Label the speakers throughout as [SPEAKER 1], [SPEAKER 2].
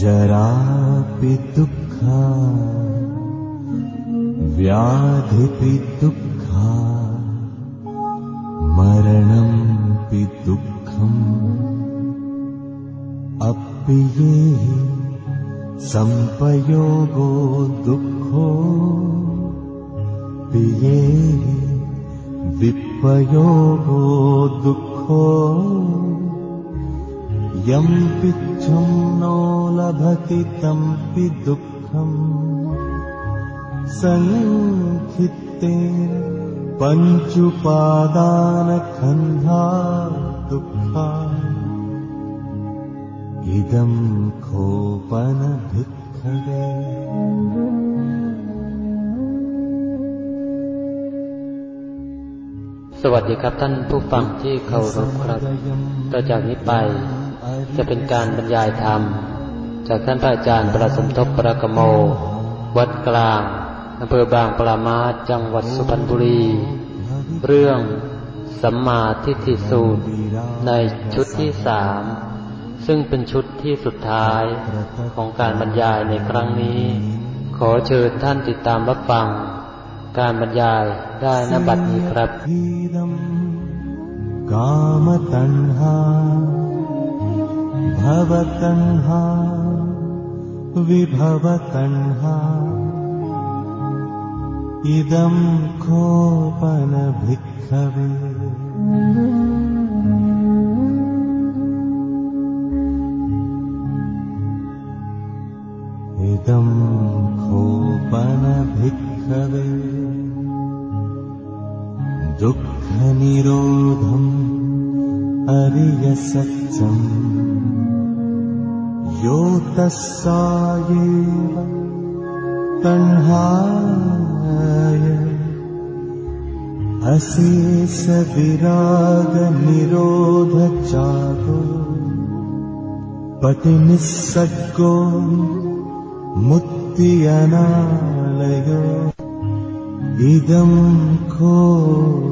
[SPEAKER 1] जरापि दुःखा व्याधिपि दुःखा मरणम्पि दुःखम्। अपि ये सम्पयोगो दुःखो पिये विपयोगो दुःखो यम् पिच्छम् नो लभति तम्पि दुःखम् सङ्खित्ते पञ्चुपादानखन्धा दुःखा इदम् खोपनभिक्खवे
[SPEAKER 2] สวัสดีครับท่านผู้ฟังที่เคารพครับต่อจากนี้ไป จะเป็นการบรรยายธรรม จากท่านพระอาจารย์ประสมทบประกโม วัดกลางอำเภอบางปรามาจังหวัดสุพรรณบุรี เรื่องสัมมาทิฏฐิสูตร ในชุดที่สามซึ่งเป็นชุดที่สุดท้ายของการบรรยายในครั้งนี้ ขอเชิญท่านติดตามรับฟัง การบรรยายได้นบัดนี้ครับ
[SPEAKER 1] ก भवतन्हा विभवतन्हा। इदम् कोपनभिक्खवे। इदम् कोपनभिक्खवे। दुःखनिरोधम् अरियशच्चम् योतः साये तह्य अशीषविरागनिरोधचागो पतिनिः सद्गो मुक्ति अनालय इदम् खोपनभिखवे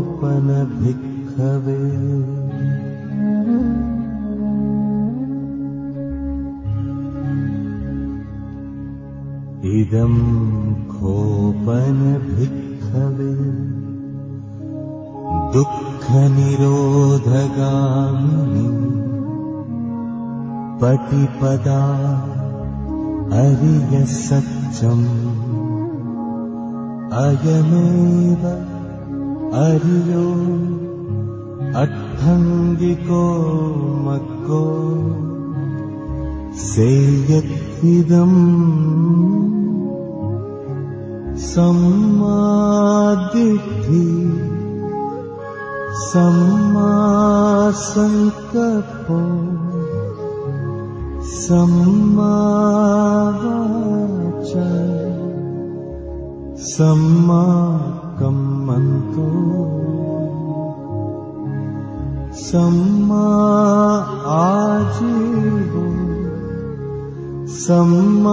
[SPEAKER 1] इदम् खोपनभिक्खवे दुःखनिरोधगामिनि पटिपदा अरियसत्यम् अयमेव अरियो अट्ठङ्गिको मग्गो सेयत्विदम् सम्मादिद्धि सम्मासङ्कल्पो सम्मावाच सम्माकम्मन्तो सम्मा आजीवो सम्मावायामो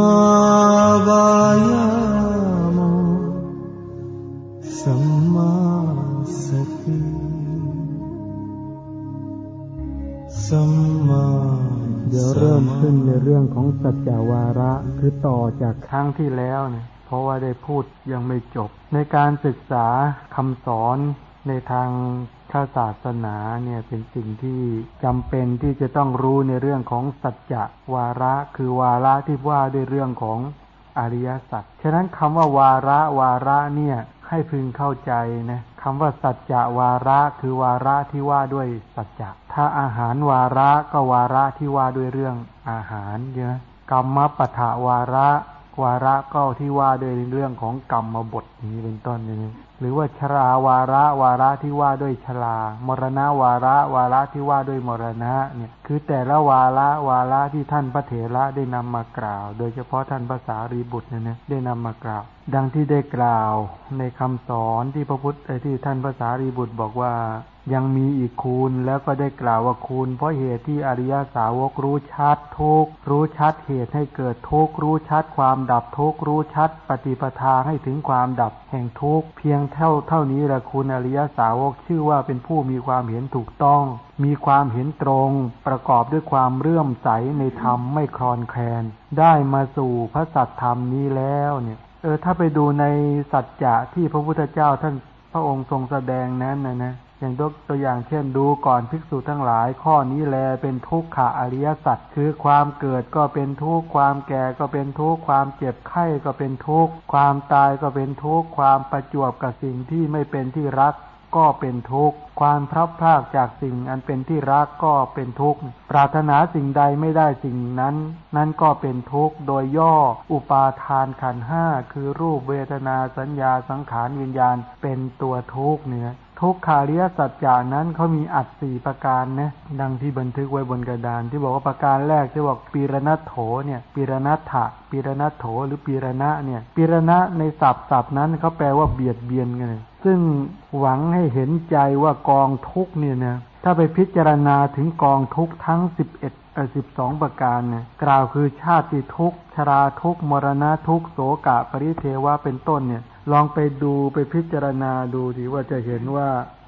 [SPEAKER 3] ดี๋ยวเริ่มขึ้นในเรื่องของสัจจวาระคือต่อจากครั้งที่แล้วเนี่ยเพราะว่าได้พูดยังไม่จบ ในการศึกษาคำสอนในทางพระศาสนาเนี่ยเป็นสิ่งที่จำเป็นที่จะต้องรู้ในเรื่องของสัจจวาระคือวาระที่ว่าด้วยเรื่องของอริยสัจฉะนั้นคำว่าวาระวาระเนี่ย ให้พึงเข้าใจนะคำว่าสัจจะวาระคือวาระที่ว่าด้วยสัจจะถ้าอาหารวาระก็วาระที่ว่าด้วยเรื่องอาหารเนะกรรมปะทะวาระ วาระก็ที่ว่าด้วยเรื่องของกรรมบทนี้เป็นต้นนี้หรือว่าชราวาระวาระที่ว่าด้วยชรามรณะวาระวาระที่ว่าด้วยมรณะเนี่ยคือแต่ละวาระวาระที่ท่านพระเถระได้นำมากล่าว โดยเฉพาะท่านภาษารีบุตรเนี่ยได้นำมากล่าว ดังที่ได้กล่าวในคำสอนที่พระพุทธที่ท่านภาษารีบุตรบอกว่า ยังมีอีกคูณแล้วก็ได้กล่าวว่าคูณ เพราะเหตุที่อริยสาวกรู้ชัดทุกรู้ชัดเหตุให้เกิดทุกรู้ชัดความดับทุกรู้ชัดปฏิปทาให้ถึงความดับแห่งทุกเพียงเท่าเท่านี้ละคุณอริยสาวกชื่อว่าเป็นผู้มีความเห็นถูกต้อง มีความเห็นตรง ประกอบด้วยความเรื่อมใสในธรรมไม่คลอนแคลน ได้มาสู่พระสัตธรรมนี้แล้วเนี่ยเออถ้าไปดูในสัจจะที่พระพุทธเจ้าท่านพระองค์ทรงแสดงนั้นนะนะ อย่างยกตัวอย่างเช่นดูก่อนภิกษุทั้งหลาย ข้อนี้แลเป็นทุกขะอริยสัจคือความเกิดก็เป็นทุกข์ความแก่ก็เป็นทุกข์ความเจ็บไข้ก็เป็นทุกข์ความตายก็เป็นทุกข์ความประจวบกับสิ่งที่ไม่เป็นที่รักก็เป็นทุกข์ ความพลัดพรากจากสิ่งอันเป็นที่รักก็เป็นทุกข์ ปรารถนาสิ่งใดไม่ได้สิ่งนั้น นั้นก็เป็นทุกข์ โดยย่ออุปาทานขันห้าคือรูปเวทนาสัญญาสังขารวิญญาณเป็นตัวทุกข์เนี่ย ทุกขาริยสัจจานั้นเขามีอัดสี่ประการนะดังที่บันทึกไว้บนกระดาน ที่บอกว่าประการแรกที่บอกปีรณโถเนี่ยปีรณถะปีรณโถหรือปีรณะเนี่ยปีรณะในศัพท์ศัพท์นั้นเขาแปลว่าเบียดเบียนกันซึ่งหวังให้เห็นใจว่ากองทุกเนี่ยนะถ้าไปพิจารณาถึงกองทุกทั้งสิบเอ็ดสิบสองประการเนี่ยกล่าวคือชาติทุกชราทุกมรณะทุกโสกะปริเทวะเป็นต้นเนี่ย ลองไปดูไปพิจารณาดูดีว่าจะเห็นว่า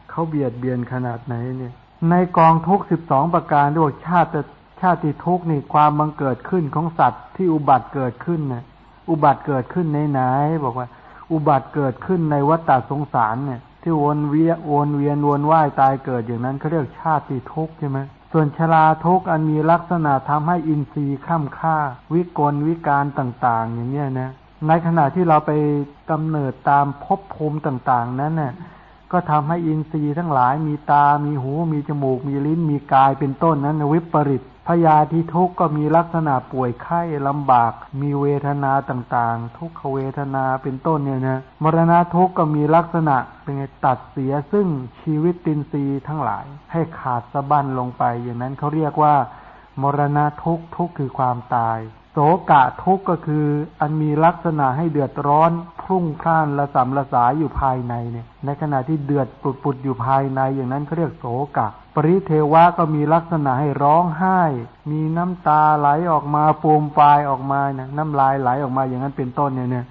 [SPEAKER 3] เขาเบียดเบียนขนาดไหนเนี่ย ในกองทุกสิบสองประการที่บอกชาติชาติทุกนี่ความบังเกิดขึ้นของสัตว์ที่อุบัติเกิดขึ้นเนี่ยอุบัติเกิดขึ้นในไหนบอกว่า อุบัติเกิดขึ้นในวัฏสงสารเนี่ย ที่วนเวียวนเวียนวนว่ายตายเกิดอย่างนั้นเขาเรียกชาติทุกใช่ไหมส่วนชราทุกอันมีลักษณะทำให้อินทรีย์ข้ามค่า วิกลวิการต่าง ๆ อย่างเนี้ยนะ ในขณะที่เราไปกำเนิดตามภพภูมิต่าง ๆ นั้นน่ะก็ทำให้อินทรีย์ทั้งหลายมีตา มีหู มีจมูก มีลิ้น มีกายเป็นต้นนั้น วิปริตพยาธิทุกข์ก็มีลักษณะป่วยไข้ลำบาก มีเวทนาต่างๆ ทุกขเวทนาเป็นต้นเนี่ยนะมรณะทุกข์ก็มีลักษณะเป็นไงตัดเสียซึ่งชีวิตตินทรีย์ทั้งหลาย ให้ขาดสะบั้นลงไป อย่างนั้นเขาเรียกว่ามรณะทุกข์ทุกข์คือความตาย สกะทุกข์ก็คือ อันมีลักษณะให้เดือดร้อนพุ่งพล่านละสำละสายอยู่ภายในเนี่ย ในขณะที่เดือดปุดปุดอยู่ภายในอย่างนั้นเขาเรียกโสกะ ปริเทวะก็มีลักษณะให้ร้องไห้ มีน้ำตาไหลออกมาปูมปลายออกมาเนี่ยน้ำลายไหลออกมาอย่างนั้นเป็นต้นเนี่ยเนี่ย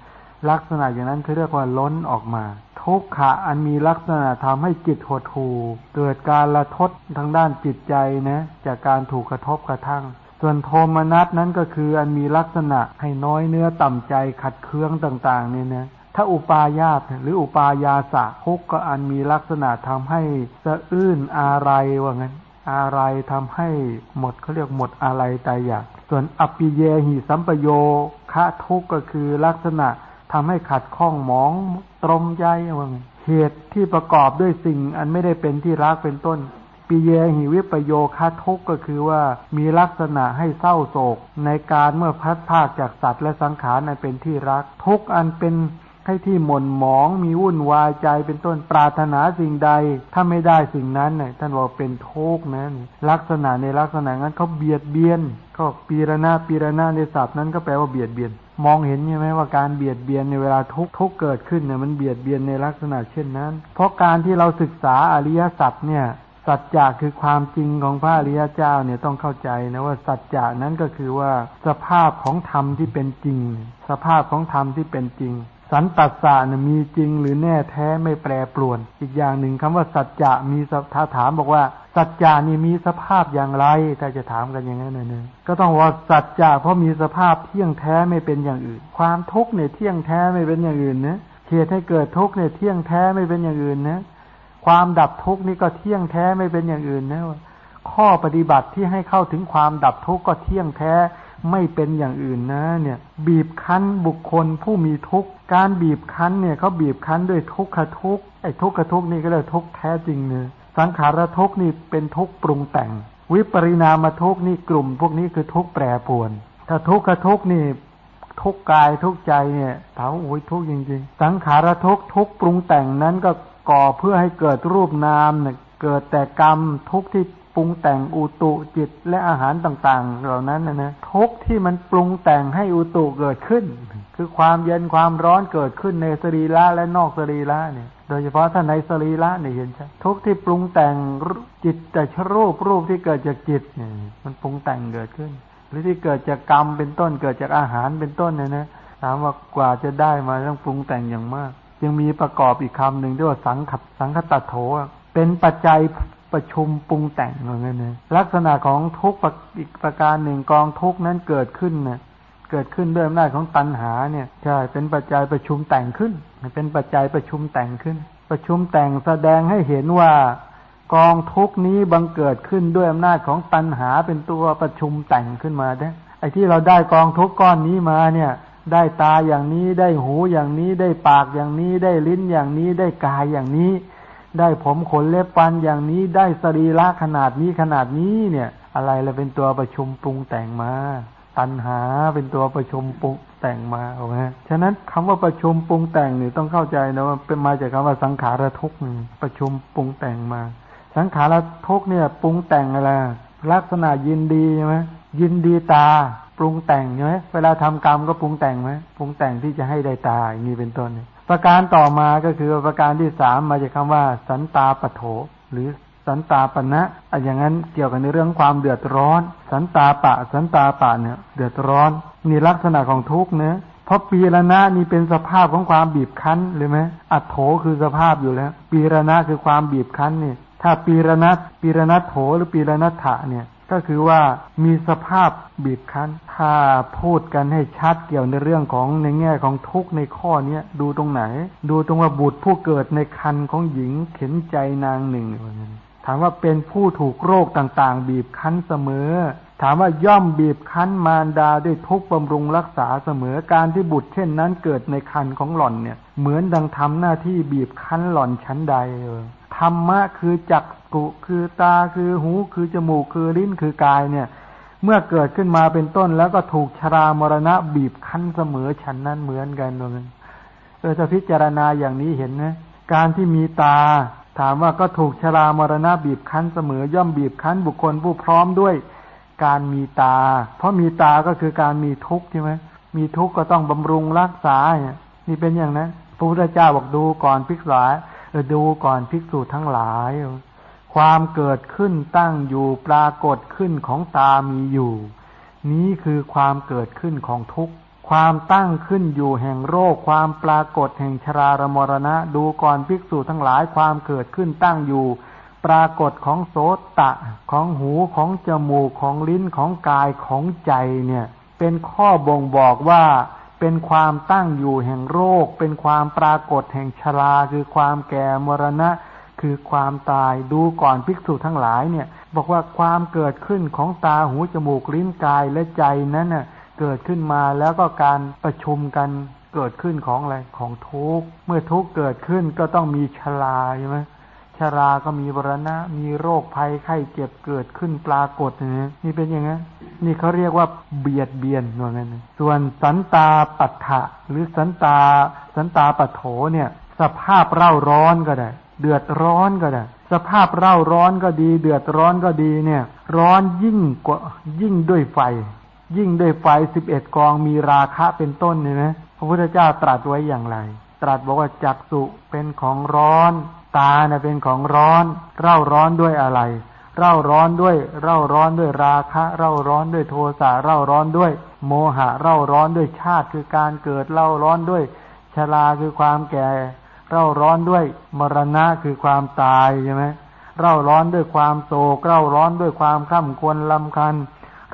[SPEAKER 3] ลักษณะอย่างนั้นเขาเรียกว่าล้นออกมา ทุกขะอันมีลักษณะทำให้จิตหดหู่เกิดการละทดทางด้านจิตใจนะจากการถูกกระทบกระทั่ง ส่วนโทมนัสนั้นก็คืออันมีลักษณะให้น้อยเนื้อต่ำใจขัดเคืองต่าง ๆ เนี่ยนะถ้าอุปายาตหรืออุปายาสะพุกก็อันมีลักษณะทำให้สะอื้นอะไรว่างั้น อะไรทำให้หมดเขาเรียกหมดอะไรตายอยากส่วนอปิเยหิสัมปโยคะทุกก็คือลักษณะทำให้ขัดข้องหมองตรมใจว่างั้นเหตุที่ประกอบด้วยสิ่งอันไม่ได้เป็นที่รักเป็นต้น ปิเยหิวิปโยคาทุกก็คือว่ามีลักษณะให้เศร้าโศก ในการเมื่อพัดภาคจากสัตว์และสังขารนั้นเป็นที่รัก ทุกอันเป็นให้ที่หม่นหมองมีวุ่นวายใจเป็นต้นปรารถนาสิ่งใด ถ้าไม่ได้สิ่งนั้นเนี่ยท่านบอกเป็นทุกข์นั้นลักษณะในลักษณะนั้นเขาเบียดเบียนก็ปีรณาปีรณาในศัพท์นั้นก็แปลว่าเบียดเบียน มองเห็นใช่ไหมว่าการเบียดเบียนในเวลาทุกทุกเกิดขึ้นเนี่ยมันเบียดเบียนในลักษณะเช่นนั้น เพราะการที่เราศึกษาอริยสัจเนี่ย สัจจะคือความจริงของพระอริยเจ้าเนี่ยต้องเข้าใจนะว่าสัจจะนั้นก็คือว่าสภาพของธรรมที่เป็นจริง สภาพของธรรมที่เป็นจริง สันตัสสะเนี่ยมีจริงหรือแน่แท้ไม่แปรปรวน อีกอย่างหนึ่งคำว่าสัจจะมีถ้าถามบอกว่า สัจจะนี่มีสภาพอย่างไรถ้าจะถามกันอย่างนั้นเนี่ยก็ต้องว่าสัจจะเพราะมีสภาพเที่ยงแท้ไม่เป็นอย่างอื่น ความทุกข์เนี่ยเที่ยงแท้ไม่เป็นอย่างอื่นนะเหตุให้เกิดทุกข์เนี่ยเที่ยงแท้ไม่เป็นอย่างอื่นนะ ความดับทุกข์นี่ก็เที่ยงแท้ไม่เป็นอย่างอื่นนะข้อปฏิบัติที่ให้เข้าถึงความดับทุกข์ก็เที่ยงแท้ไม่เป็นอย่างอื่นนะ เนี่ย บีบคั้นบุคคลผู้มีทุกข์การบีบคั้นเนี่ยเขาบีบคั้นด้วยทุกขทุกข์ไอ้ทุกขทุกข์นี่ก็เลยทุกข์แท้จริงเนะสังขารทุกข์นี่เป็นทุกข์ปรุงแต่ง วิปริณามทุกข์นี่กลุ่ม พวกนี้คือทุกข์แปรปวน ถ้าทุกขทุกข์นี่ทุกกายทุกใจเนี่ยถามโอ้ยทุกจริงๆ สังขารทุกทุกปรุงแต่งนั้นก็ ก่อเพื่อให้เกิดรูปนามเนี่ยเกิดแต่กรรมทุกที่ปรุงแต่งอุตุจิตและอาหารต่าง ๆ เหล่านั้นนะนะทุกที่มันปรุงแต่งให้อุตุเกิดขึ้น คือความเย็นความร้อนเกิดขึ้นในสรีระและนอกสรีระเนี่ย โดยเฉพาะถ้าในสรีระเนี่ยเห็นใช่ทุกที่ปรุงแต่งจิตแต่ชรูปรูปที่เกิดจากจิตเนี่ยมันปรุงแต่งเกิดขึ้น หรือที่เกิดจากกรรมเป็นต้นเกิดจากอาหารเป็นต้นเนี่ยนะถามว่ากว่าจะได้มาต้องปรุงแต่งอย่างมาก ยังมีประกอบอีกคำหนึ่งด้วยว่าสังขสังคตโถเป็นปัจจัยประชุมปรุงแต่งเหมือนกันนะลักษณะของทุกอีกประการหนึ่งกองทุกนั้นเกิดขึ้นเนะเกิดขึ้นด้วยอำนาจของตัณหาเนี่ยใช่เป็นปัจจัยประชุมแต่งขึ้น เป็นปัจจัยประชุมแต่งขึ้น ประชุมแต่งแสดงให้เห็นว่ากองทุกนี้บังเกิดขึ้นด้วยอำนาจของตัณหาเป็นตัวประชุมแต่งขึ้นมาได้ไอ้ที่เราได้กองทุกก้อนนี้มาเนี่ย ได้ตาอย่างนี้ได้หูอย่างนี้ได้ปากอย่างนี้ได้ลิ้นอย่างนี้ได้กายอย่างนี้ ได้ผมขนเล็บฟันอย่างนี้ได้สรีระขนาดนี้ขนาดนี้เนี่ย อะไรเลยเป็นตัวประชุมปรุงแต่งมาตัณหาเป็นตัวประชุมปรุงแต่งมาโอ้ไหมฉะนั้นคำว่าประชุมปรุงแต่งเนี่ยต้องเข้าใจนะว่าเป็นมาจากคำว่าสังขารทุกข์ประชุมปรุงแต่งมา สังขารทุกข์เนี่ยปรุงแต่งอะไรลักษณะยินดีใช่ไหม ยินดีตาปรุงแต่งใช่ไหมเวลาทำกรรมก็ปรุงแต่งไหมปรุงแต่งที่จะให้ได้ตาอย่างนี้เป็นต้นประการต่อมาก็คือประการที่สามมาจากคาว่า สันตาปโถ หรือสันตาปณะอะอย่างนั้นเกี่ยวกันในเรื่องความเดือดร้อน สันตาปะ สันตาปะเนี่ย เดือดร้อนนี่ลักษณะของทุกเนะเพราะปีระนะนี่เป็นสภาพของความบีบคั้นหรือไหมอัตโถคือสภาพอยู่แล้ว ปีระนะคือความบีบคั้นนี่ถ้าปีระนะปีระนะโถหรือปีระนะถะเนี่ย ก็คือว่ามีสภาพบีบคั้น ถ้าพูดกันให้ชัดเกี่ยวในเรื่องของในแง่ของทุกในข้อเนี้ยดูตรงไหน ดูตรงว่าบุตรผู้เกิดในคันของหญิงเข็นใจนางหนึ่งถามว่าเป็นผู้ถูกโรคต่างๆ บีบคั้นเสมอ ถามว่าย่อมบีบคั้นมารดาด้วยทุกบำรุงรักษาเสมอการที่บุตรเช่นนั้นเกิดในคันของหล่อนเนี่ย เหมือนดังทำหน้าที่บีบคั้นหล่อนชั้นใดเออธรรมะคือจัก กุคือตาคือหูคือจมูกคือลิ้นคือกายเนี่ย เมื่อเกิดขึ้นมาเป็นต้นแล้วก็ถูกชรามรณะบีบคั้นเสมอฉันนั้นเหมือนกันเลยเออถ้าพิจารณาอย่างนี้เห็นไหมการที่มีตา ถามว่าก็ถูกชรามรณะบีบคั้นเสมอย่อมบีบคั้นบุคคลผู้พร้อมด้วย การมีตา เพราะมีตาก็คือการมีทุกข์ใช่ไหมมีทุกข์ก็ต้องบำรุงรักษาเนี่ยนี่เป็นอย่างนั้นพระพุทธเจ้าบอกดูก่อนภิกษุดูก่อนภิกษุทั้งหลาย ความเกิดขึ้นตั้งอยู่ปรากฏขึ้นของตามีอยู่ นี้คือความเกิดขึ้นของทุกข์ ความตั้งขึ้นอยู่แห่งโรค ความปรากฏแห่งชรารมรณะ ดูก่อนภิกษุทั้งหลายความเกิดขึ้นตั้งอยู่ ปรากฏของโสตะ ของหูของจมูกของลิ้นของกายของใจเนี่ย เป็นข้อบ่งบอกว่าเป็นความตั้งอยู่แห่งโรค เป็นความปรากฏแห่งชราคือความแก่มรณะ คือความตายดูก่อนภิกษุทั้งหลายเนี่ย บอกว่าความเกิดขึ้นของตาหูจมูกลิ้นกายและใจนั้นน่ะเกิดขึ้นมาแล้วก็การประชุมกันเกิดขึ้นของอะไรของทุกข์เมื่อทุกข์เกิดขึ้นก็ต้องมีชราใช่ไหมชราก็มีวรณะ มีโรคภัยไข้เจ็บเกิดขึ้นปรากฏนี่นี่เป็นอย่างนั้นนี่เขาเรียกว่าเบียดเบียนว่างั้นส่วนสันตาปัฏฐะหรือสันตาสันตาปัฏโถเนี่ย สภาพเร่าร้อนก็ได้ เดือดร้อนก็ได้ สภาพเร่าร้อนก็ดี เดือดร้อนก็ดีเนี่ย ร้อนยิ่งกว่ายิ่งด้วยไฟ ยิ่งด้วยไฟสิบเอ็ดกองมีราคะเป็นต้นเนี่ยนะพระพุทธเจ้าตรัสไว้อย่างไร ตรัสบอกว่าจักสุเป็นของร้อน ตาเนะเป็นของร้อน เร่าร้อนด้วยอะไร เร่าร้อนด้วย เร่าร้อนด้วยราคะ เร่าร้อนด้วยโทสะเร่าร้อนด้วย โมหะ เร่าร้อนด้วยชาติคือการเกิด เร่าร้อนด้วยชราคือความแก่ เร่าร้อนด้วยมรณะคือความตายใช่ไหมเร่าร้อนด้วยความโศกเร่าร้อนด้วยความข้ามควรลำคัน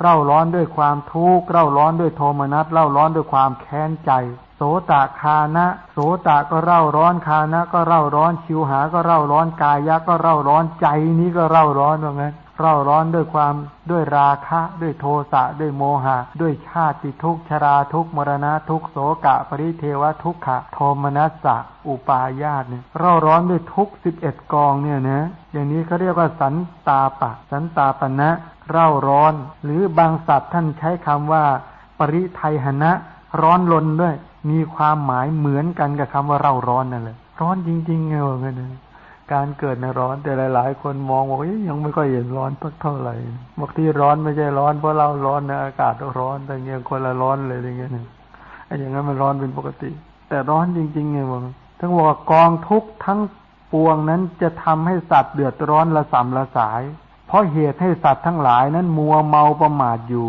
[SPEAKER 3] เร่าร้อนด้วยความทุกข์เร่าร้อนด้วยโทมนัสเร่าร้อนด้วยความแค้นใจ โสตคานะโสตก็เร่าร้อนคานะ ก็เร่าร้อนชิวหา ก็เร่าร้อนกายะก็เร่าร้อนใจนี้ก็เร่าร้อนว่างั้น เร่าร้อนด้วยความด้วยราคะ ด้วยโทสะด้วยโมหะ ด้วยชาติทุกชราทุกมรณะทุกโสกะ ปริเทวทุกขะ โทมนัสสะอุปาญาตเนี่ยเร่าร้อนด้วยทุกสิบเอ็ดกองเนี่ยนะอย่างนี้เขาเรียกว่าสันตาปะ สันตาปณะเร่าร้อน หรือบางศัพท์ท่านใช้คำว่า ปริไทหนะ ร้อนลนด้วย มีความหมายเหมือนกันกับคำว่าเร่าร้อนนั่นเลยร้อนจริงๆไงวะเงี้ย การเกิดในร้อนแต่หลาย ๆ คนมองว่ายังไม่ค่อยเห็นร้อนสักเท่าไหร่บางที่ร้อนไม่ใช่ร้อนเพราะเราร้อนนะอากาศร้อนแต่เงี้ยคนละร้อนเลยอย่างเงี้ยไอ้อย่างนั้นมันร้อนเป็นปกติ แต่ร้อนจริงๆไงบอกทั้งบอกกองทุกทั้งปวงนั้นจะทำให้สัตว์เดือดร้อนละสำละสาย เพราะเหตุให้สัตว์ทั้งหลายนั้นมัวเมาประมาทอยู่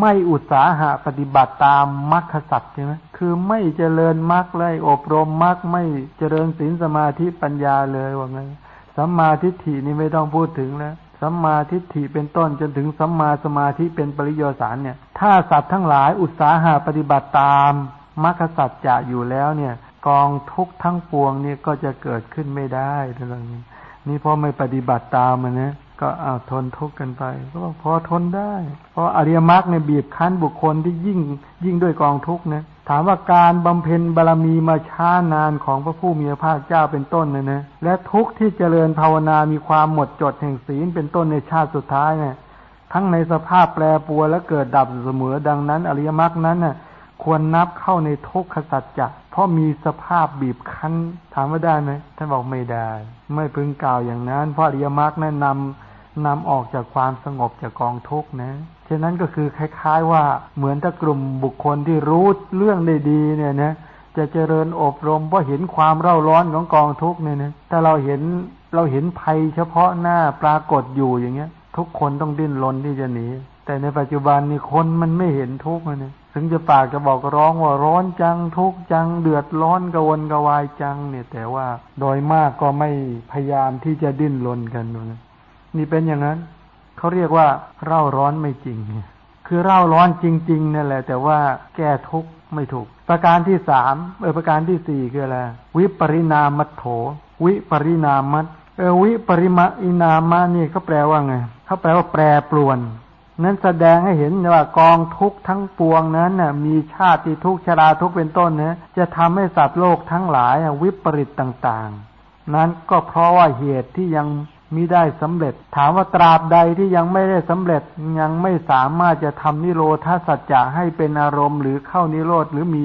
[SPEAKER 3] ไม่อุตสาหะปฏิบัติตามมรรคสัตว์ใช่ไหมคือไม่เจริญมรรคเลยอบรมมรรคไม่เจริญศีลสมาธิปัญญาเลยว่าไงสัมมาทิฏฐินี่ไม่ต้องพูดถึงแล้วสัมมาทิฏฐิเป็นต้นจนถึงสัมมาสมาธิเป็นปริโยสารเนี่ย ถ้าสัตว์ทั้งหลายอุตสาหะปฏิบัติตามมรรคสัจจะอยู่แล้วเนี่ย กองทุกทั้งปวงเนี่ยก็จะเกิดขึ้นไม่ได้ทั้งนี้นี่เพราะไม่ปฏิบัติตามมันนะ ก็เอาทนทุกข์กันไป ก็พอทนได้ เพราะอริยมรรคเนี่ยบีบคั้นบุคคลที่ยิ่งยิ่งด้วยกองทุกข์นะถามว่าการบำเพ็ญบารรมีมาช้านานของพระผู้มีพระภาคเจ้าเป็นต้นนะนะและทุกข์ที่เจริญภาวนามีความหมดจดแห่งศีลเป็นต้นในชาติสุดท้ายเนี่ยทั้งในสภาพแปรปรวนและเกิดดับเสมอดังนั้น อริยมรรคนั้นน่ะควรนับเข้าในทุกขสัจจะเพราะมีสภาพบีบคั้น ถามว่าได้ไหมท่านบอกไม่ได้ ไม่พึงกล่าวอย่างนั้น เพราะอริยมรรคนั้นนำ นำออกจากความสงบจากกองทุกนะฉะนั้นก็คือคล้าย ๆ ว่าเหมือนถ้ากลุ่มบุคคลที่รู้เรื่องได้ดีเนี่ยนะจะเจริญอบรมเพราะเห็นความเร่าร้อนของกองทุกเนี่ยนะถ้าเราเห็นเราเห็นภัยเฉพาะหน้าปรากฏอยู่อย่างเงี้ย ทุกคนต้องดิ้นรนที่จะหนี แต่ในปัจจุบันนี่คนมันไม่เห็นทุกข์เลยถึงจะปากจะบอกร้องว่าร้อนจังทุกข์จังเดือดร้อนกระวนกระวายจังเนี่ย แต่ว่าโดยมากก็ไม่พยายามที่จะดิ้นรนกันนะ นี่เป็นอย่างนั้นเขาเรียกว่าเร่าร้อนไม่จริง คือเร่าร้อนจริงๆนั่นแหละ แต่ว่าแก้ทุกข์ไม่ถูก ประการที่สามเออประการที่สี่คืออะไรวิปริณามัตโถ วิปริณามัตเออวิปริมาอินามานี่เขาแปลว่าไงเขาแปลว่าแปรปรวน นั้นแสดงให้เห็นว่ากองทุกข์ทั้งปวงนั้นน่ะมีชาติทุกข์ชราทุกข์เป็นต้นนะจะทำให้สัตว์โลกทั้งหลายวิปริตต่าง ๆ นั้นก็เพราะว่าเหตุที่ยัง มิได้สำเร็จ ถามว่าตราบใดที่ยังไม่ได้สำเร็จยังไม่สามารถจะทำนิโรธาสัจจะให้เป็นอารมณ์หรือเข้านิโรธหรือมี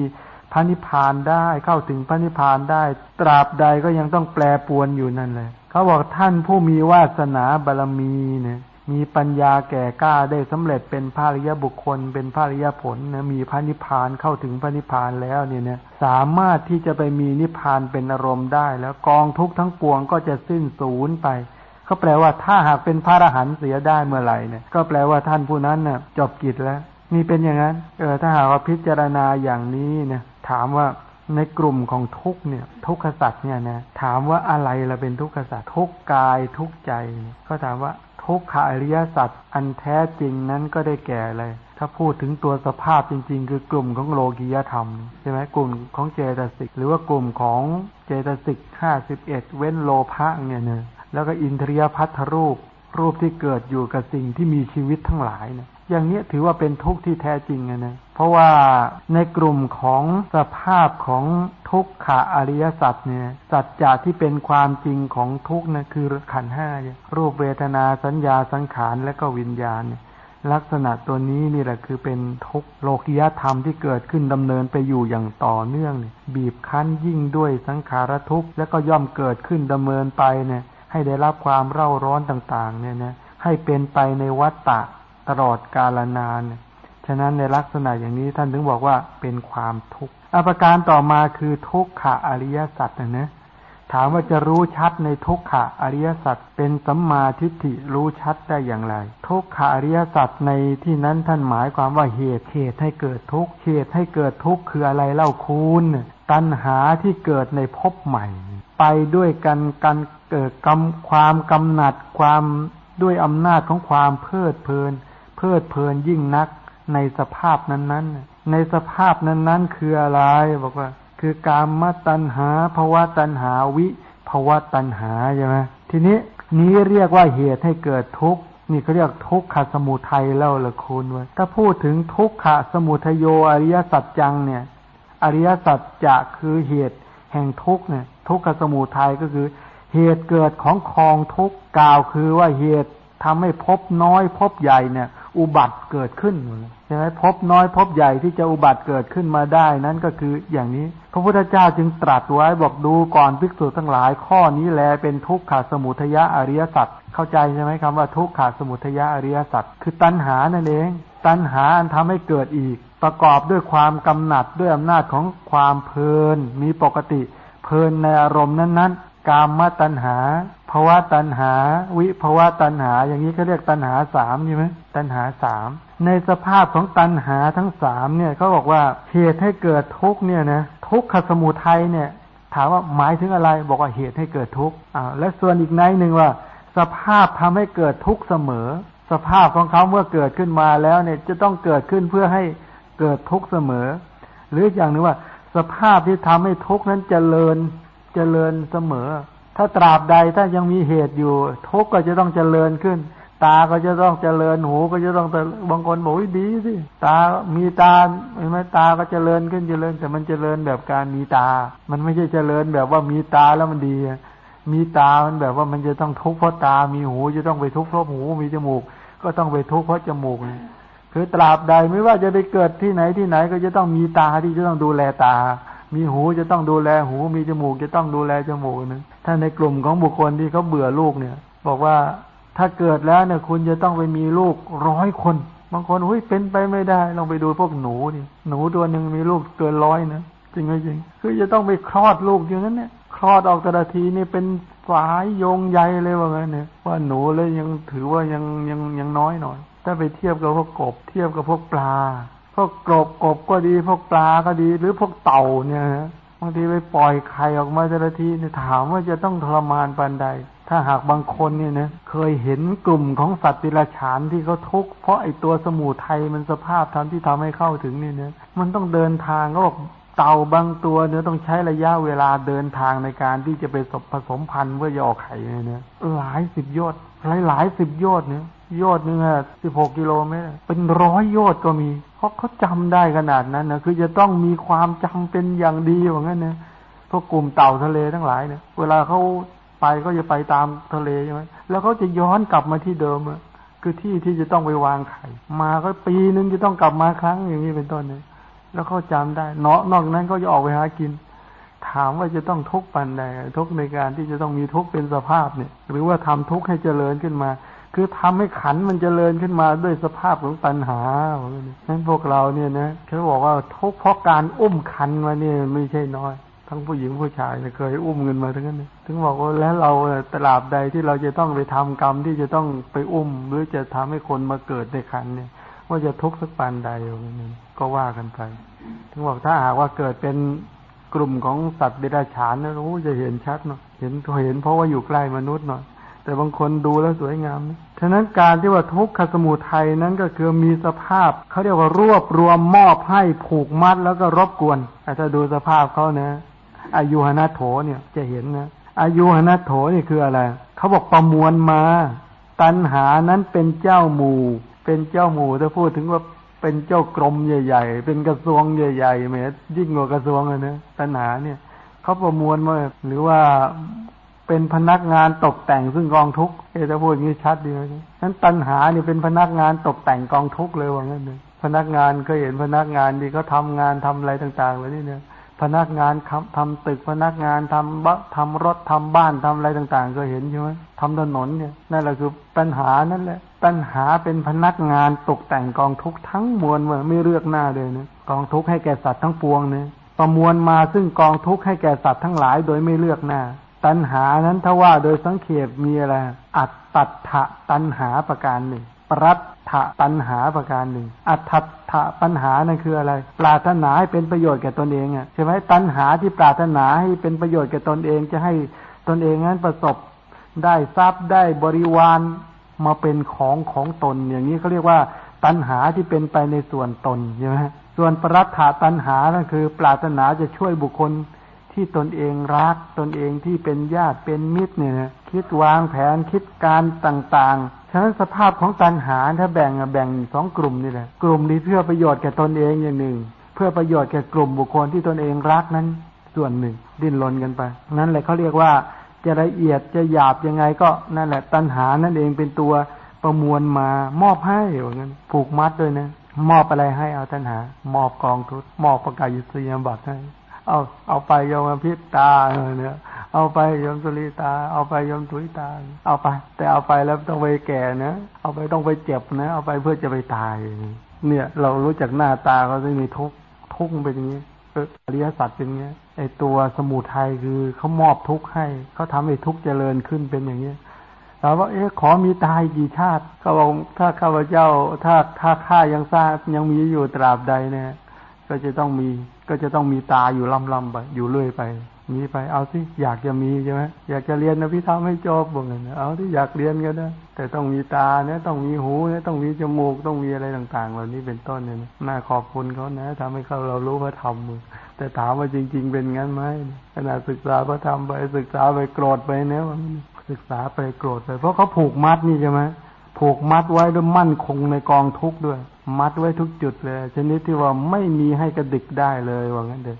[SPEAKER 3] พระนิพพานได้เข้าถึงพระนิพพานได้ ตราบใดก็ยังต้องแปรปวนอยู่นั่นเลยเขาบอกท่านผู้มีวาสนาบารมีเนี่ยมีปัญญาแก่กล้าได้สำเร็จเป็นภาริยบุคคล เป็นภาริยผลนะมีพระนิพพานเข้าถึงพระนิพพานแล้วเนี่ยนะสามารถที่จะไปมีนิพพานเป็นอารมณ์ได้ แล้วกองทุกข์ทั้งปวงก็จะสิ้นสูญไป เขาแปลว่าถ้าหากเป็นพระอรหันต์เสียได้เมื่อไหร่เนี่ยก็แปลว่าท่านผู้นั้นน่ะจบกิจแล้ว นี่เป็นอย่างนั้น เออถ้าหากว่าพิจารณาอย่างนี้เนี่ยถามว่าในกลุ่มของทุกเนี่ย ทุกขสัตว์เนี่ยนะถามว่าอะไรละเป็นทุกขสัตว์ทุกกายทุกใจ ก็ถามว่าทุกขอริยสัตว์อันแท้จริงนั้นก็ได้แก่อะไรถ้าพูดถึงตัวสภาพจริง ๆ คือกลุ่มของโลกียธรรมใช่ไหมกลุ่มของเจตสิก หรือว่ากลุ่มของเจตสิกห้าสิบเอ็ดเว้นโลภะเนี่ยเนย แล้วก็อินทรียพัทธรูป รูปที่เกิดอยู่กับสิ่งที่มีชีวิตทั้งหลายเนี่ยอย่างนี้ถือว่าเป็นทุกข์ที่แท้จริงนะเพราะว่าในกลุ่มของสภาพของทุกขะอริยสัจเนี่ยสัจจะที่เป็นความจริงของทุกข์นะคือขันห้ารูปเวทนาสัญญาสังขารและก็วิญญาณเนี่ยลักษณะตัวนี้นี่แหละคือเป็นทุกโลกิยธรรมที่เกิดขึ้นดำเนินไปอยู่อย่างต่อเนื่อง บีบคั้นยิ่งด้วยสังขารทุกข์ แล้วก็ย่อมเกิดขึ้นดำเนินไปเนี่ย ให้ได้รับความเร่าร้อนต่าง ๆ เนี่ยนะให้เป็นไปในวัฏฏะตลอดกาลนานฉะนั้นในลักษณะอย่างนี้ท่านถึงบอกว่าเป็นความทุกข์อภิการต่อมาคือทุกขะอริยสัจนะนะถามว่าจะรู้ชัดในทุกขะอริยสัจเป็นสัมมาทิฏฐิรู้ชัดได้อย่างไร ทุกขะอริยสัจในที่นั้นท่านหมายความว่าเหตุเหตุให้เกิดทุกข์เหตุให้เกิดทุกข์คืออะไรเล่าคูณตัณหาที่เกิดในภพใหม่ ไปด้วยกันกัน เกิดกำความกำหนัดความด้วยอำนาจของความเพลิดเพลิน เพลิดเพลินยิ่งนักในสภาพนั้นๆ ในสภาพนั้นๆ คืออะไรบอกว่า คือการมตัณหาภาวะตัณหาวิภาวะตัณหาใช่ไหมทีนี้นี้เรียกว่าเหตุให้เกิดทุกข์นี่เขาเรียกทุกขสมุทัยเล่าละคุณไว้ถ้าพูดถึงทุกขสมุทโยอริยสัจจังเนี่ย อริยสัจจะคือเหตุแห่งทุกข์เนี่ย ทุกขสมุทัยก็คือ เหตุเกิดของคองทุกกล่าวคือว่าเหตุทำให้พบน้อยพบใหญ่เนี่ย อุบัติเกิดขึ้นใช่ไหมพบน้อยพบใหญ่ที่จะอุบัติเกิดขึ้นมาได้นั้นก็คืออย่างนี้ พระพุทธเจ้าจึงตรัสไว้บอกดูก่อนภิกษุทั้งหลาย ข้อนี้แลเป็นทุกขะสมุทยะอริยสัจเข้าใจใช่ไหมคำว่าทุกขะสมุทยะอริยสัจคือตัณหานั่นเอง ตัณหาอันทำให้เกิดอีก ประกอบด้วยความกำหนัดด้วยอำนาจของความเพลินมีปกติเพลินในอารมณ์นั้นๆ กามตัณหาภาวะตัณหา วิภาวะตัณหา อย่างนี้เขาเรียกตัณหาสามใช่ไหมตัณหาสามในสภาพของตัณหาทั้งสามเนี่ยเขาบอกว่าเหตุให้เกิดทุกเนี่ยนะทุกขสมุทัยเนี่ย ถามว่าหมายถึงอะไรบอกว่าเหตุให้เกิดทุกอ่าและส่วนอีกในหนึ่งว่า สภาพทำให้เกิดทุกเสมอ สภาพของเขาเมื่อเกิดขึ้นมาแล้วเนี่ยจะต้องเกิดขึ้นเพื่อให้เกิดทุกเสมอ หรืออย่างหนึ่งว่า สภาพที่ทำให้ทุกนั้นเจริญ เจริญเสมอ ถ้าตราบใดถ้ายังมีเหตุอยู่ ทุกก็จะต้องเจริญขึ้น ตาก็จะต้องเจริญหูก็จะต้องบางคนบอกว่าดีสิตามีตาเห็นไหมตาก็เจริญขึ้นเจริญ แต่มันเจริญแบบการมีตา มันไม่ใช่เจริญแบบว่ามีตาแล้วมันดีมีตา มันแบบว่ามันจะต้องทุกข์เพราะตา มีหูจะต้องไปทุกข์เพราะหู มีจมูก ก็ต้องไปทุกข์เพราะจมูก คือตราบใดไม่ว่าจะไปเกิดที่ไหนที่ไหนก็จะต้องมีตาที่จะต้องดูแลตา มีหูจะต้องดูแลหูมีจมูกจะต้องดูแลจมูกนะถ้าในกลุ่มของบุคคลที่เขาเบื่อลูกเนี่ย บอกว่าถ้าเกิดแล้วเนี่ย คุณจะต้องไปมีลูกร้อยคน บางคนเฮ้ยเป็นไปไม่ได้ ลองไปดูพวกหนูนี่หนูตัวหนึ่งมีลูกเกินร้อยนะจริงไหมจริง คือจะต้องไปคลอดลูกอย่างนั้นเนี่ยคลอดออกแต่ละทีนี่เป็นฝายโยงใยเลยว่างั้นเนี่ยว่าหนูเลยยังถือว่ายังยังยังน้อยหน่อย ถ้าไปเทียบกับพวกกบ เทียบกับพวกปลา พวกกรบกบก็ดี พวกปลาก็ดี หรือพวกเต่าเนี่ยบางทีไปปล่อยไข่ออกมาแต่ละทีเนี่ยถามว่าจะต้องทรมานปานใด ถ้าหากบางคนเนี่ยนะเคยเห็นกลุ่มของสัตว์ติรฉานที่เขาทุกข์เพราะไอตัวสมุทัยมันสภาพธรรมที่ทำให้เข้าถึงนี่เนี่ยมันต้องเดินทางก็บอกเต่าบางตัวเนี่ยต้องใช้ระยะเวลาเดินทางในการที่จะไปผสมพันธุ์เพื่อจะออกไข่เนี่ยหลายสิบยอดหลายหลายสิบยอดเนี่ยยอดหนึ่งอะสิบหกกิโลเมตรเป็นร้อยยอดก็มี ราะเขาจำได้ขนาดนั้นนะคือจะต้องมีความจำเป็นอย่างดีอย่างนั้นเนี่ยพวกกลุ่มเต่าทะเลทั้งหลายเนี่ย เวลาเขาไปก็จะไปตามทะเลใช่ไหมแล้วเขาจะย้อนกลับมาที่เดิมอะคือที่ที่จะต้องไปวางไข่มาก็ปีนึงจะต้องกลับมาครั้งอย่างนี้เป็นต้นเนี่ยแล้วเขาจำได้ เนาะนอกนั้นก็จะออกไปหากิน ถามว่าจะต้องทุกข์ปันใดทุกในการที่จะต้องมีทุกข์เป็นสภาพเนี่ย หรือว่าทำทุกข์ให้เจริญขึ้นมา คือทำให้ขันมันเจริญขึ้นมาด้วยสภาพของปัญหานั้นพวกเราเนี่ยนะเขาบอกว่าทุกเพราะการอุ้มขันมาเนี่ยไม่ใช่น้อย ทั้งผู้หญิงผู้ชายเคยอุ้มเงินมาทั้งนั้นถึงบอกว่าแล้วเราตราบใดที่เราจะต้องไปทำกรรมที่จะต้องไปอุ้ม หรือจะทำให้คนมาเกิดในคันเนี่ย ว่าจะทุกข์สักปานใดอย่างนี้ก็ว่ากันไป ถึงบอกถ้าหากว่าเกิดเป็นกลุ่มของสัตว์เดรัจฉานนะโอ้จะเห็นชัดเนาะเห็นเห็นเพราะว่าอยู่ใกล้มนุษย์หน่อยแต่บางคนดูแล้วสวยงามนะ ฉะนั้นการที่ว่าทุกขสมุทัยนั้นก็คือมีสภาพเขาเรียกว่ารวบรวมมอบให้ผูกมัดแล้วก็รบกวนถ้าดูสภาพเขานะอายุหนาโถเนี่ยจะเห็นนะอายุหนาโถนี่คืออะไรเขาบอกประมวลมา ตันหานั้นเป็นเจ้าหมู่ เป็นเจ้าหมู่ถ้าพูดถึงว่าเป็นเจ้ากรมใหญ่ ๆ เป็นกระทรวงใหญ่ๆแม้ยิ่งกว่ากระทรวงเลยนะตันหาเนี่ยเขาประมวลมาหรือว่า เป็นพนักงานตกแต่งซึ่งกองทุกเอจะพูดงี้ชัดดีไหมนั้นตันหาเนี่ยเป็นพนักงานตกแต่งกองทุกเลยว่างั้นเลยพนักงานเคยเห็นพนักงานที่เขาทางานทำอะไรต่างๆเลยนี่เนี่ยพนักงานทำตึกพนักงานทำบทำรถทำบ้านทำอะไรต่างๆ ก็เห็นใช่ไหมทำถนนเนี่ยนั่นแหละคือปัญหานั่นแหละปัญหาเป็นพนักงานตกแต่งกองทุกทั้งมวลเมื่อไม่เลือกหน้าเลยเนี่ยกองทุกให้แก่สัตว์ทั้งปวงเนี่ยประมวลมาซึ่งกองทุกให้แก่สัตว์ทั้งหลายโดยไม่เลือกหน้า ตัณหานั้นถ้าว่าโดยสังเขปมีอะไร อัตตัถะตัณหาประการหนึ่ง ปรัตถะปัญหาประการหนึ่ง อัตถะปัญหานั่นคืออะไร ปรารถนาให้เป็นประโยชน์แก่ตนเองอะใช่ไหมตัณหาที่ปรารถนาให้เป็นประโยชน์แก่ตนเอง จะให้ตนเองนั้นประสบได้ทรัพย์ได้บริวารมาเป็นของของตน อย่างนี้เขาเรียกว่า ตัณหาที่เป็นไปในส่วนตนใช่ไหมส่วนปรัตถะตัณหานั่นคือ ปรารถนาจะช่วยบุคคล ที่ตนเองรักตนเองที่เป็นญาติเป็นมิตรเนี่ยคิดวางแผนคิดการต่างๆ ฉะนั้นสภาพของตัณหาถ้าแบ่งแบ่งสองกลุ่มนี่แหละกลุ่มนี้เพื่อประโยชน์แก่ตนเองอย่างหนึ่ง เพื่อประโยชน์แก่กลุ่มบุคคลที่ตนเองรักนั้นส่วนหนึ่ง ดิ้นรนกันไป นั่นแหละเขาเรียกว่าจะละเอียดจะหยาบยังไงก็นั่นแหละ ตัณหานั่นเองเป็นตัวประมวลมามอบให้อย่างนั้นผูกมัดด้วยนะมอบอะไรให้เอาตัณหา มอบกองทุนมอบประกาศยุติยบัตรให้ เอาเอาไปยมพิษตาเนี่ยเอาไปยมสุริตา เอาไปยมถุยตา เอาไป แต่เอาไปแล้วต้องไปแก่นะเอาไปต้องไปเจ็บนะ เอาไปเพื่อจะไปตาย เนี่ย เรารู้จักหน้าตาเขาจะมีทุกทุกเป็นอย่างนี้อริยสัจเป็นอย่างนี้ไอตัวสมุทัยคือเขามอบทุกข์ให้เขาทำให้ทุกข์เจริญขึ้นเป็นอย่างนี้ถามว่าเอ๊ะขอมีตายกี่ชาติเขาบอกถ้าข้าพเจ้าถ้าถ้าข้ายังทราบยังมีอยู่ตราบใดเนี่ย ก็จะต้องมี ก็จะต้องมีตาอยู่ลำลำไป อยู่เรื่อยไป มีไป เอาสิอยากจะมีใช่ไหมอยากจะเรียนนะพี่ทำให้จบบอกเงี้ยเอาที่อยากเรียนกันนะแต่ต้องมีตาเนี่ยต้องมีหูเนี่ยต้องมีจมูกต้องมีอะไรต่าง ๆ เหล่านี้เป็นต้นเนี่ยน่าขอบคุณเขานะทำให้เขาเรารู้พระธรรมแต่ถามว่าจริง ๆ เป็นงั้นไหมขณะศึกษาพระธรรมไปศึกษาไปโกรธไปเนี่ยศึกษาไปโกรธไป เพราะเขาผูกมัดนี่ใช่ไหมผูกมัดไว้ด้วยมั่นคงในกองทุกข์ด้วย มัดไว้ทุกจุดเลย ชนิดที่ว่าไม่มีให้กระดิกได้เลยว่างั้นเด็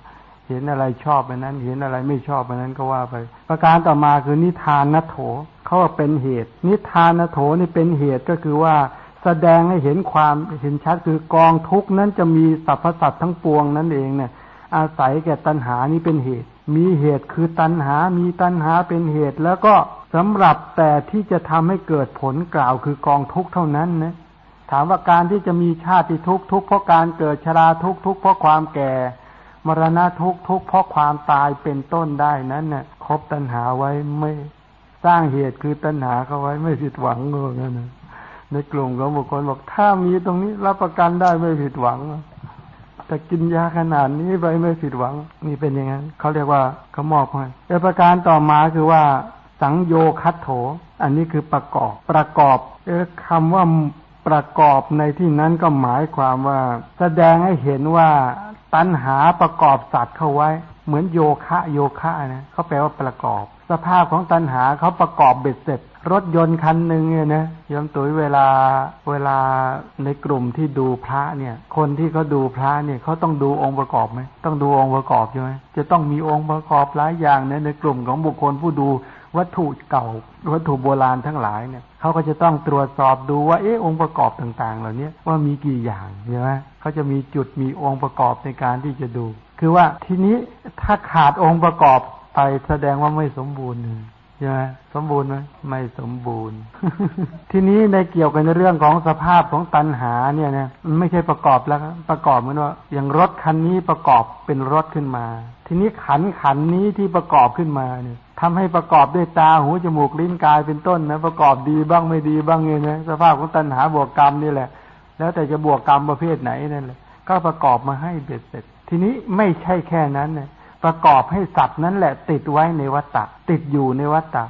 [SPEAKER 3] เห็นอะไรชอบไปนั้น เห็นอะไรไม่ชอบไปนั้นก็ว่าไป ประการต่อมาคือนิทานนโถเขาว่าเป็นเหตุ นิทานนโถนี่เป็นเหตุก็คือว่าแสดงให้เห็นความเห็นชัดคือกองทุกนั้นจะมีสรรพสัตว์ทั้งปวงนั่นเองเนี่ย อาศัยแก่ตัณหานี้เป็นเหตุ มีเหตุคือตัณหา มีตัณหาเป็นเหตุ แล้วก็สำหรับแต่ที่จะทำให้เกิดผลกล่าวคือกองทุกเท่านั้นนะ ถามว่าการที่จะมีชาติทุกทุกเพราะการเกิดชราทุกทุกเพราะความแก่ มรณะทุกทุกเพราะความตายเป็นต้นได้นั้นเนี่ยครบตัณหาไว้ไม่สร้างเหตุคือตัณหาเขาไว้ไม่ผิดหวังเงี้ยนะในกลุ่มของบุคคลบอกถ้ามีตรงนี้รับประกันได้ไม่ผิดหวังแต่กินยาขนาดนี้ไปไม่ผิดหวัง นี่เป็นอยังไงเขาเรียกว่าเขามอบให้แต่ประการต่อมาคือว่าสังโยคัตโถ อันนี้คือประกอบประกอบเออคำว่า ประกอบในที่นั้นก็หมายความว่า แสดงให้เห็นว่าตัณหาประกอบสัตว์เข้าไว้ เหมือนโยคะโยคะนะเขาแปลว่าประกอบ สภาพของตัณหาเขาประกอบเบ็ดเสร็จ รถยนต์คันหนึ่งเนี่ยนะยมตุ้ยเวลาเวลาในกลุ่มที่ดูพระเนี่ย คนที่เขาดูพระเนี่ยเขาต้องดูองค์ประกอบไหมต้องดูองค์ประกอบใช่ไหมจะต้องมีองค์ประกอบหลายอย่างเนี่ยในกลุ่มของบุคคลผู้ดู วัตถุเก่า วัตถุโบราณทั้งหลายเนี่ยเขาก็จะต้องตรวจสอบดูว่าเออองค์ประกอบต่างๆ เหล่านี้ว่ามีกี่อย่างใช่ไหมเขาจะมีจุดมีองค์ประกอบในการที่จะดู คือว่าทีนี้ถ้าขาดองค์ประกอบไปแสดงว่าไม่สมบูรณ์ใช่ไหมสมบูรณ์ไหมไม่สมบูรณ์ ทีนี้ในเกี่ยวกันในเรื่องของสภาพของตัณหาเนี่ยนะมันไม่ใช่ประกอบแล้วประกอบเหมือนว่า อย่างรถคันนี้ประกอบเป็นรถขึ้นมา ทีนี้ขันขันนี้ที่ประกอบขึ้นมาเนี่ย ทำให้ประกอบด้วยตาหูจมูกลิ้นกายเป็นต้นนะประกอบดีบ้างไม่ดีบ้างเนี่ยนะสภาพของตัณหาบวกกรรมนี่แหละ แล้วแต่จะบวกกรรมประเภทไหนนั่นแหละก็ประกอบมาให้เบ็ดเสร็จ ทีนี้ไม่ใช่แค่นั้นนะประกอบให้สัตว์นั้นแหละ ติดไว้ในวัฏฏะติดอยู่ในวัฏฏะ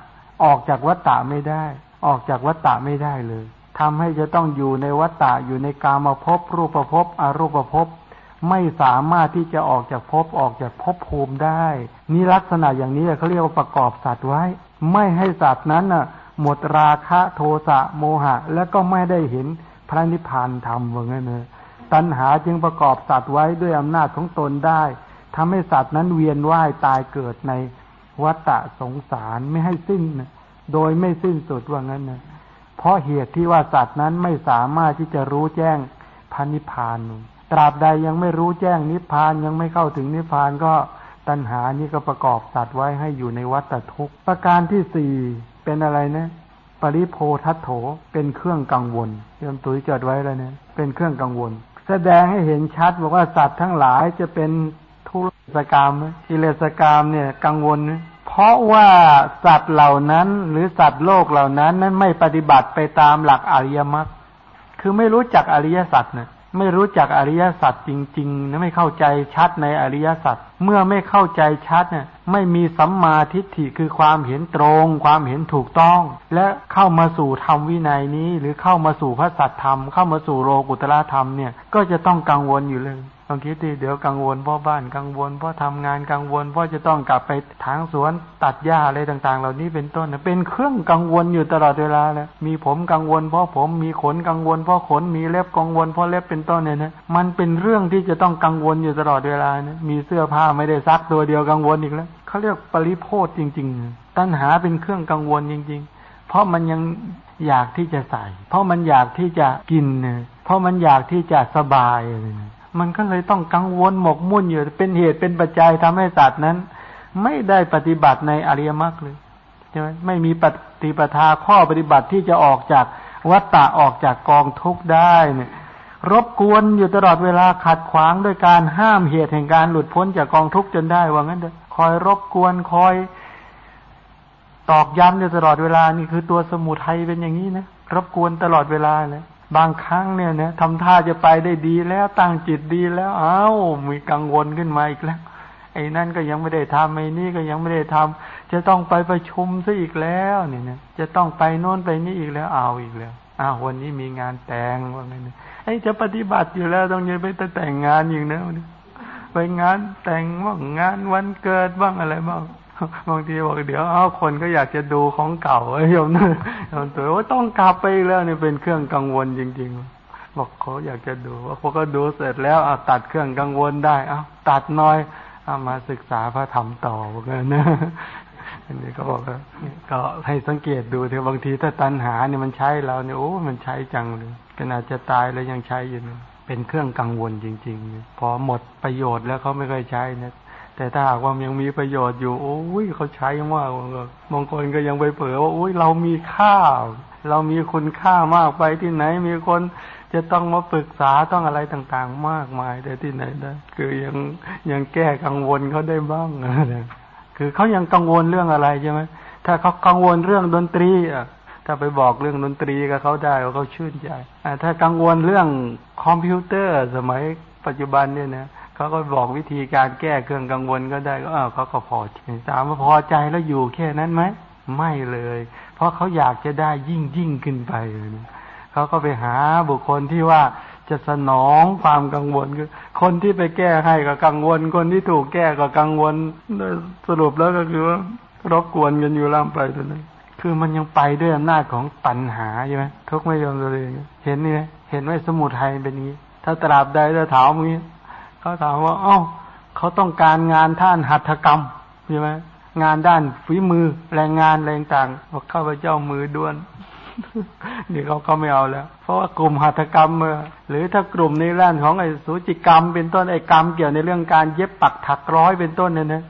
[SPEAKER 3] ออกจากวัฏฏะไม่ได้ ออกจากวัฏฏะไม่ได้เลยทำให้จะต้องอยู่ในวัฏฏะอยู่ในกามาภพรูปภพอรูปภพ ไม่สามารถที่จะออกจากภพออกจากภพภูมิได้นี่ลักษณะอย่างนี้เขาเรียกว่าประกอบสัตว์ไว้ ไม่ให้สัตว์นั้นน่ะ หมดราคะโทสะโมหะ แล้วก็ไม่ได้เห็นพระนิพพานธรรมว่างั้นเลยตัณหาจึงประกอบสัตว์ไว้ด้วยอำนาจของตนได้ทำให้สัตว์นั้นเวียนว่ายตายเกิดในวัฏฏะสงสารไม่ให้สิ้น โดยไม่สิ้นสุดว่างั้นนะเพราะเหตุที่ว่าสัตว์นั้นไม่สามารถที่จะรู้แจ้งพระนิพพาน ตราบใดยังไม่รู้แจ้งนิพพานยังไม่เข้าถึงนิพพานก็ตัณหานี้ก็ประกอบสัตว์ไว้ให้อยู่ในวัฏทุกข์ประการที่สี่เป็นอะไรนะปริโพทัตโถเป็นเครื่องกังวลเริ่มตุ้ยจดไว้แล้วเนี่ยเป็นเครื่องกังวล แสดงให้เห็นชัดบอกว่าสัตว์ทั้งหลายจะเป็นทุรกรรมกิเลสกรรมเนี่ยกังวล เพราะว่าสัตว์เหล่านั้น หรือสัตว์โลกเหล่านั้นนั้นไม่ปฏิบัติไปตามหลักอริยมรรคคือไม่รู้จักอริยสัจเนี่ย ไม่รู้จักอริยสัจจริงๆนะไม่เข้าใจชัดในอริยสัจเมื่อไม่เข้าใจชัดเนี่ยไม่มีสัมมาทิฏฐิคือความเห็นตรง ความเห็นถูกต้อง และเข้ามาสู่ธรรมวินัยนี้ หรือเข้ามาสู่พระสัจธรรม เข้ามาสู่โลกุตละธรรมเนี่ยก็จะต้องกังวลอยู่เลยลองคิดดิเดี๋ยวกังวลเพราะบ้านกังวลเพราะทำงานกังวลเพราะจะต้องกลับไปทางสวนตัดหญ้าอะไรต่าง ๆ เหล่านี้เป็นต้นเป็นเครื่องกังวลอยู่ตลอดเวลาเลยมีผมกังวลเพราะผมมีขนกังวลเพราะขนมีเล็บกังวลเพราะเล็บเป็นต้นเนี่ยนะมันเป็นเรื่องที่จะต้องกังวลอยู่ตลอดเวลานะมีเสื้อผ้าไม่ได้ซักตัวเดียวกังวลอีกแล้วเขาเรียกปริโพธจริง ๆ ตัณหาเป็นเครื่องกังวลจริง ๆ เพราะมันยังอยากที่จะใส่ เพราะมันอยากที่จะกินเนี่ยเพราะมันอยากที่จะสบายเลย มันก็เลยต้องกังวลหมกมุ่นอยู่เป็นเหตุเป็นปัจจัยทำให้สัตว์นั้น ไม่ได้ปฏิบัติในอริยมรรคเลยใช่ไหมไม่มีปฏิปทาข้อปฏิบัติที่จะออกจากวัฏฏะออกจากกองทุกข์ได้เนี่ย รบกวนอยู่ตลอดเวลาขัดขวางด้วยการห้ามเหตุแห่งการหลุดพ้นจากกองทุกข์จนได้ว่างั้นเถอะคอยรบกวนคอยตอกย้ำอยู่ตลอดเวลานี่คือตัวสมุทัยเป็นอย่างนี้นะรบกวนตลอดเวลาเลย บางครั้งเนี่ยนะทำท่าจะไปได้ดีแล้วตั้งจิตดีแล้ว เอ้ามีกังวลขึ้นมาอีกแล้ว ไอ้นั่นก็ยังไม่ได้ทำไอ้นี่ก็ยังไม่ได้ทำจะต้องไปประชุมซะอีกแล้วเนี่ยนะจะต้องไปโน่นไปนี่อีกแล้วเอาอีกแล้วอ้าววันนี้มีงานแต่งว่าไงเนี่ยไอ้จะปฏิบัติอยู่แล้วต้องยังไปแต่งงานอยู่นะไปงานแต่งบ้างงานวันเกิดบ้างอะไรบ้าง บางทีบอกเดี๋ยวเอาคนก็อยากจะดูของเก่าไอ้โยมนะโยมตัวว่าต้องกลับไปแล้วเนี่ยเป็นเครื่องกังวลจริง ๆ บอกเขาอยากจะดูว่าพอก็ดูเสร็จแล้วเอาตัดเครื่องกังวลได้เอาตัดน้อยเอามาศึกษาพระธรรมต่อกันนะอันนี้ก็บอกว่าก็ให้สังเกตดูเถอะบางทีถ้าตัณหาเนี่ยมันใช้เราเนี่ยโอ้มันใช้จังเลยขนาดจะตายแล้วยังใช้อยู่เป็นเครื่องกังวลจริงๆพอหมดประโยชน์แล้วเขาไม่เคยใช้นะ แต่ถ้าหากว่ายังมีประโยชน์อยู่โอ้ยเขาใช้มากบางคนก็ยังไปเผลอว่าโอ้ยเรามีค่า เรามีคุณค่ามากไปที่ไหน มีคนจะต้องมาปรึกษาต้องอะไรต่างๆ มากมายแต่ที่ไหนได้คือยังยังแก้กังวลเขาได้บ้างนะคือเขายังกังวลเรื่องอะไรใช่ไหมถ้าเขากังวลเรื่องดนตรีอะถ้าไปบอกเรื่องดนตรีกับเขาได้เขาชื่นใจถ้ากังวลเรื่องคอมพิวเตอร์สมัยปัจจุบันเนี่ยนะ เขาก็บอกวิธีการแก้เครื่องกังวลก็ได้ก็เออเขาก็พอใจถามว่าพอใจแล้วอยู่แค่นั้นไหมไม่เลย เพราะเขาอยากจะได้ยิ่งยิ่งขึ้นไปเขาก็ไปหาบุคคลที่ว่าจะสนองความกังวลคือคนที่ไปแก้ให้ก็กังวล คนที่ถูกแก้ก็กังวลสรุปแล้วก็คือว่ารบกวนกันอยู่ล่ำไปตรงนั้นคือมันยังไปด้วยอำนาจของตัณหาใช่ไหมทุกไม่ยอมตัวเองเห็นนี่ไหมเห็นว่าสมุทัยเป็นอย่างนี้ ถ้าตราบใดถ้าถามมึง เขาถามว่าเอ้าเขาต้องการงานท่านหัตถกรรมใช่ไหมงานด้านฝีมือแรงงานแรงต่างบอกข้าพเจ้ามือด้วนนี่เขาก็ไม่เอาแล้ว เพราะว่ากลุ่มหัตถกรรมมือหรือถ้ากลุ่มในด้านของไอ้สูจิกรรม เป็นต้นไอ้กรรมเกี่ยวในเรื่องการเย็บปักถักร้อยเป็นต้นเนี่ยนะ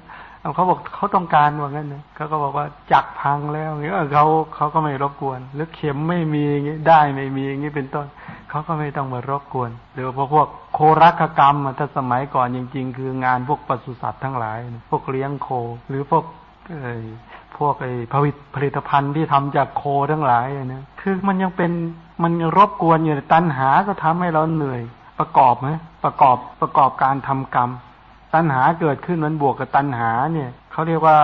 [SPEAKER 3] เขาบอกเขาต้องการว่างั้นนะเขาก็บอกว่าจักพังแล้วอย่างเงี้ยเขาเขาก็ไม่รบกวน หรือเข็มไม่มีอย่างเงี้ยได้ไม่มีอย่างเงี้ยเป็นต้นเขาก็ไม่ต้องมารบกวน หรือพวกพวกโครักกรรมถ้าสมัยก่อนจริง ๆ คืองานพวกปศุสัตว์ทั้งหลาย พวกเลี้ยงโค หรือพวกเอพวกไอ้ผลิตผลิตภัณฑ์ที่ทำจากโคทั้งหลายนะคือมันยังเป็นมันรบกวนอยู่ตัณหาก็ทำให้เราเหนื่อย ประกอบไหมประกอบประกอบการทำกรรม ตัณหาเกิดขึ้นมันบวกกับตัณหาเนี่ยเขาเรียกว่า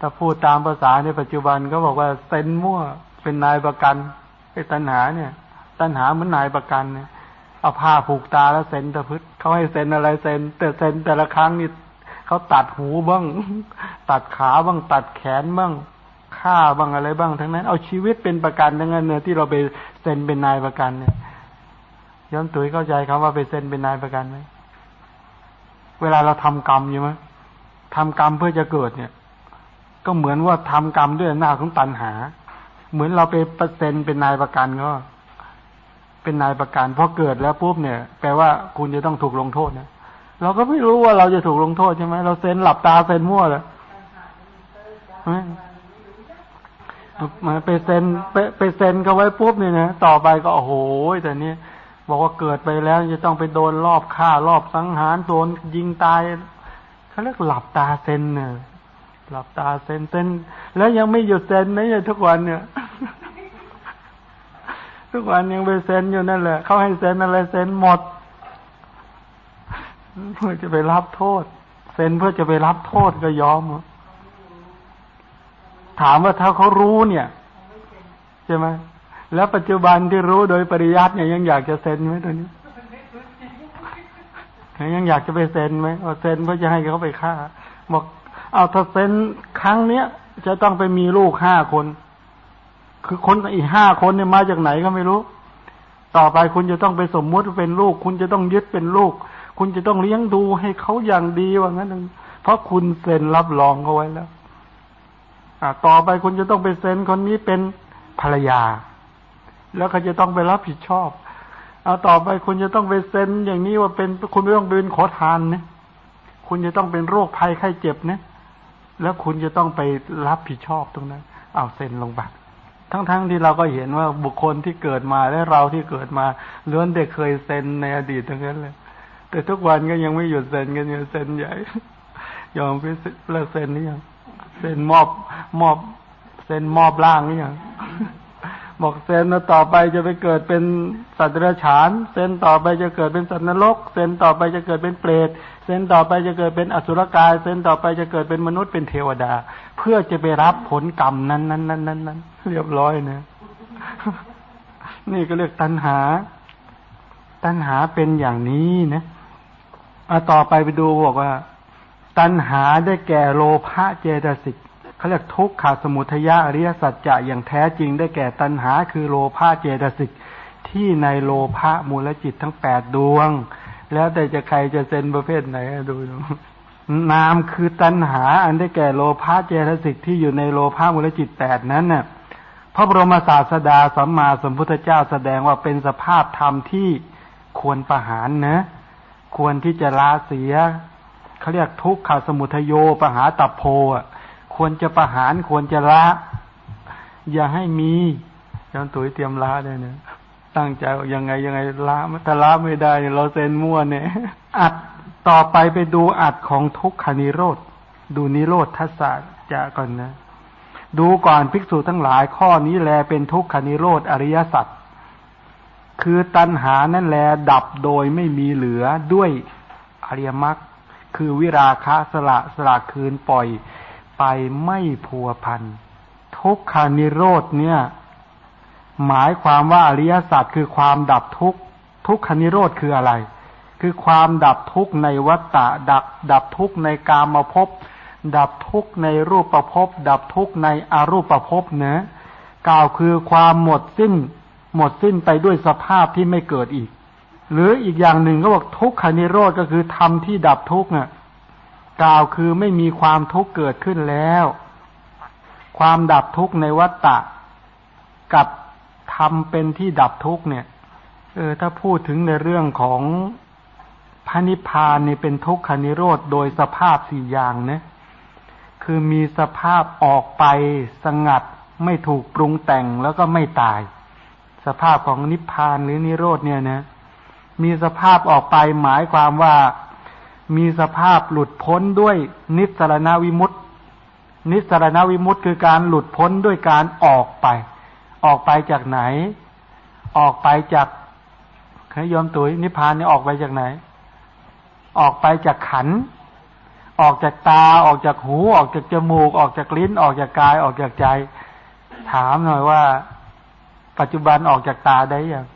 [SPEAKER 3] ถ้าพูดตามภาษาในปัจจุบันก็บอกว่าเซนมั่วเป็นนายประกันไอ้ตัณหาเนี่ย ตัณหาเหมือนนายประกันเนี่ยเอาผ้าผูกตาแล้วเซนตะพึดเขาให้เซนอะไรเซนแต่เซนแต่ละครั้งนี่เขาตัดหูบ้าง ตัดขาบ้างตัดแขนบ้างฆ่าบ้างอะไรบ้างทั้งนั้น เอาชีวิตเป็นประกันทั้งนั้นเนี่ยที่เราไปเซ็นเป็นนายประกันเนี่ยย้อนตุ๋ยเข้าใจคำว่าไปเซ็นเป็นนายประกันไหม เวลาเราทำกรรมอยู่ไหมทำกรรมเพื่อจะเกิดเนี่ย ก็เหมือนว่าทำกรรมด้วยหน้าของตันหา เหมือนเราไปเปอร์เซ็นต์เป็นนายประกันก็เป็นนายประกันพอเกิดแล้วปุ๊บเนี่ย แปลว่าคุณจะต้องถูกลงโทษนะเราก็ไม่รู้ว่าเราจะถูกลงโทษใช่ไหมเราเซ็นหลับตาเซ็นมั่วเลยมาไปเซ็นไปไปเซ็นเขาไว้ปุ๊บเนี่ยนะต่อไปก็โอ้โหแต่เนี้ บอกว่าเกิดไปแล้วจะต้องไปโดนรอบฆ่ารอบสังหารโดนยิงตายเขาเรียกหลับตาเซนเนี่ยหลับตาเซนเซนแล้วยังไม่หยุดเซนนะเนี่ยทุกวันเนี่ย ทุกวันยังไปเซนอยู่นั่นแหละเขาให้เซนอะไรเซนหมดเพื่อจะไปรับโทษเซนเพื่อจะไปรับโทษก็ยอมถามว่าถ้าเขารู้เนี่ยใช่ไหม แล้วปัจจุบันที่รู้โดยปริยัติเนี่ยยังอยากจะเซ็นไหมตัวนี้ยังอยากจะไปเซ็นไหมเอาเซ็นเพื่อจะให้เขาไปฆ่า บอก เอาถ้าเซ็นครั้งเนี้ยจะต้องไปมีลูกห้าคน คือคนอีกห้าคนเนี่ยมาจากไหนก็ไม่รู้ ต่อไปคุณจะต้องไปสมมุติเป็นลูก คุณจะต้องยึดเป็นลูก คุณจะต้องเลี้ยงดูให้เขาอย่างดีว่างั้นเพราะคุณเซ็นรับรองเขาไว้แล้ว อ่า ต่อไปคุณจะต้องไปเซ็นคนนี้เป็นภรรยา แล้วเขาจะต้องไปรับผิดชอบ เอาต่อไปคุณจะต้องไปเซ็นอย่างนี้ว่าเป็นคุณไม่ต้องเป็นขอทานนะคุณจะต้องเป็นโรคภัยไข้เจ็บนะแล้วคุณจะต้องไปรับผิดชอบตรงนั้น เอาเซ็นลงไปทั้งๆทที่เราก็เห็นว่าบุคคลที่เกิดมาและเราที่เกิดมาล้วนได้เคยเซ็นในอดีตทั้งนั้นเลย แต่ทุกวันก็ยังไม่หยุดเซ็นกันอยู่เซ็นใหญ่ยอมไปเลิกเซ็นนี่ยังเซ็นมอบมอบเซ็นมอบร่างนี่ยัง บอกเซนต่อไปจะไปเกิดเป็นสัตว์เดรัจฉาน เซนต่อไปจะเกิดเป็นสัตว์นรก เซนต่อไปจะเกิดเป็นเปรต เซนต่อไปจะเกิดเป็นอสุรกาย เซนต่อไปจะเกิดเป็นมนุษย์เป็นเทวดา เพื่อจะไปรับผลกรรมนั้นนั้นนั้นนั้นนั้นเรียบร้อยนะนี่ก็เรียกตัณหา ตัณหาเป็นอย่างนี้นะเอาต่อไปไปดูบอกว่า ตัณหาได้แก่โลภะเจตสิก เขาเรียกทุกขาสมุทยะอริยสัจจะอย่างแท้จริงได้แก่ตัณหา คือโลภะเจตสิกที่ในโลภะมูลจิตทั้งแปดดวง แล้วแต่จะใครจะเซนประเภทไหนดูนามคือตัณหา อันได้แก่โลภะเจตสิกที่อยู่ในโลภะมูลจิตแปดนั้นน่ะพระบรมศาสดาสัมมาสัมพุทธเจ้าแสดงว่าเป็นสภาพธรรมที่ควรประหารนะ ควรที่จะละเสียเขาเรียกทุกขสมุทโยปหาตับโพอะ ควรจะประหารควรจะละ อย่าให้มีจอนตุ๋ยเตรียมละเลยเนี่ยตั้งใจยังไงยังไงละถ้าละไม่ได้เราเซ็นมั่วเนี่ยอัดต่อไปไปดูอัดของทุกขานิโรธดูนิโรธทัศน์จะก่อนนะ ดูก่อนภิกษุทั้งหลายข้อนี้แลเป็นทุกขานิโรธอริยสัจคือตัณหานั่นแลดับโดยไม่มีเหลือด้วยอริยมรรคคือวิราคะสละสละคืนปล่อย ไปไม่พัวพัน ทุกขานิโรธเนี่ย หมายความว่าอริยสัจคือความดับทุกทุกขานิโรธคืออะไร คือความดับทุกในวัฏฏะดับดับทุกในกามภพดับทุกในรูปประพบดับทุกในอรูปประพบเนะกล่าวคือความหมดสิ้น หมดสิ้นไปด้วยสภาพที่ไม่เกิดอีก หรืออีกอย่างหนึ่งก็บอกทุกขานิโรธก็คือธรรมที่ดับทุกข์น่ะ กล่าวคือไม่มีความทุกข์เกิดขึ้นแล้ว ความดับทุกข์ในวัฏฏะกับทำเป็นที่ดับทุกข์เนี่ย เออ ถ้าพูดถึงในเรื่องของพระนิพพานนี่เป็นทุกขานิโรธโดยสภาพสี่อย่างเนี่ยคือมีสภาพออกไปสงัด ไม่ถูกปรุงแต่งแล้วก็ไม่ตาย สภาพของนิพพานหรือนิโรธเนี่ยนะ มีสภาพออกไปหมายความว่า มีสภาพหลุดพ้นด้วยนิสรณวิมุตติ นิสรณวิมุตติคือการหลุดพ้นด้วยการออกไป ออกไปจากไหน ออกไปจากเคยยอมตุยนิพพานนี่ออกไปจากไหน ออกไปจากขัน ออกจากตาออกจากหู ออกจากจมูก ออกจากลิ้น ออกจากกายออกจากใจ ถามหน่อยว่า ปัจจุบันออกจากตาได้ยัง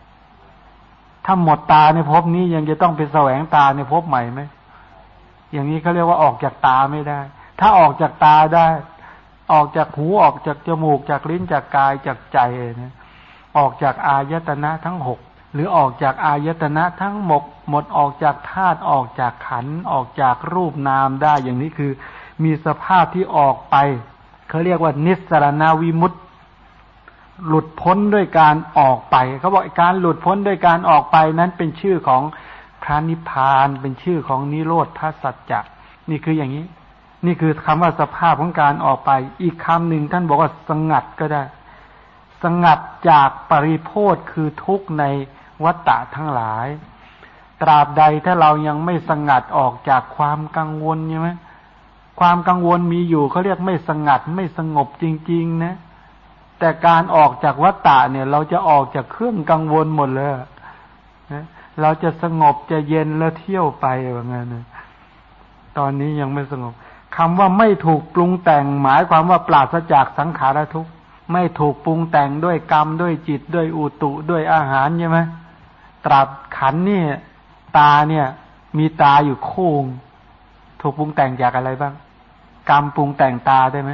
[SPEAKER 3] ถ้าหมดตาในภพนี้ยังจะต้องไปแสวงตาในภพใหม่ไหม อย่างนี้เขาเรียกว่าออกจากตาไม่ได้ ถ้าออกจากตาได้ ออกจากหูออกจากจมูกจากลิ้นจากกายจากใจนะออกจากอายตนะทั้งหกหรือออกจากอายตนะทั้งหมดหมดออกจากธาตุออกจากขันออกจากรูปนามได้อย่างนี้คือ มีสภาพที่ออกไปเขาเรียกว่า นิสรณวิมุตตหลุดพ้นด้วยการออกไปเขาบอกการหลุดพ้นด้วยการออกไปนั้นเป็นชื่อของ พระนิพพานเป็นชื่อของนิโรธทัสัจจะนี่คืออย่างนี้ นี่คือคำว่าสภาพของการออกไป อีกคำหนึ่งท่านบอกว่าสงัดก็ได้ สงัดจากปริโพธคือทุกข์ในวัฏฏะทั้งหลาย ตราบใดถ้าเรายังไม่สงัดออกจากความกังวลใช่ไหมความกังวลมีอยู่เขาเรียกไม่สงัดไม่สงบจริง ๆ นะ แต่การออกจากวัฏฏะเนี่ย เราจะออกจากเครื่องกังวลหมดเลยนะ เราจะสงบจะเย็นแล้วเที่ยวไปว่างั้นนะตอนนี้ยังไม่สงบคำว่าไม่ถูกปรุงแต่งหมายความว่าปราศจากสังขารทุกข์ไม่ถูกปรุงแต่งด้วยกรรมด้วยจิตด้วยอุตุด้วยอาหารใช่ไหมตราบขันนี่ตาเนี่ย มีตาอยู่โคู่ถูกปรุงแต่งจากอะไรบ้าง กรรมปรุงแต่งตาได้ไหม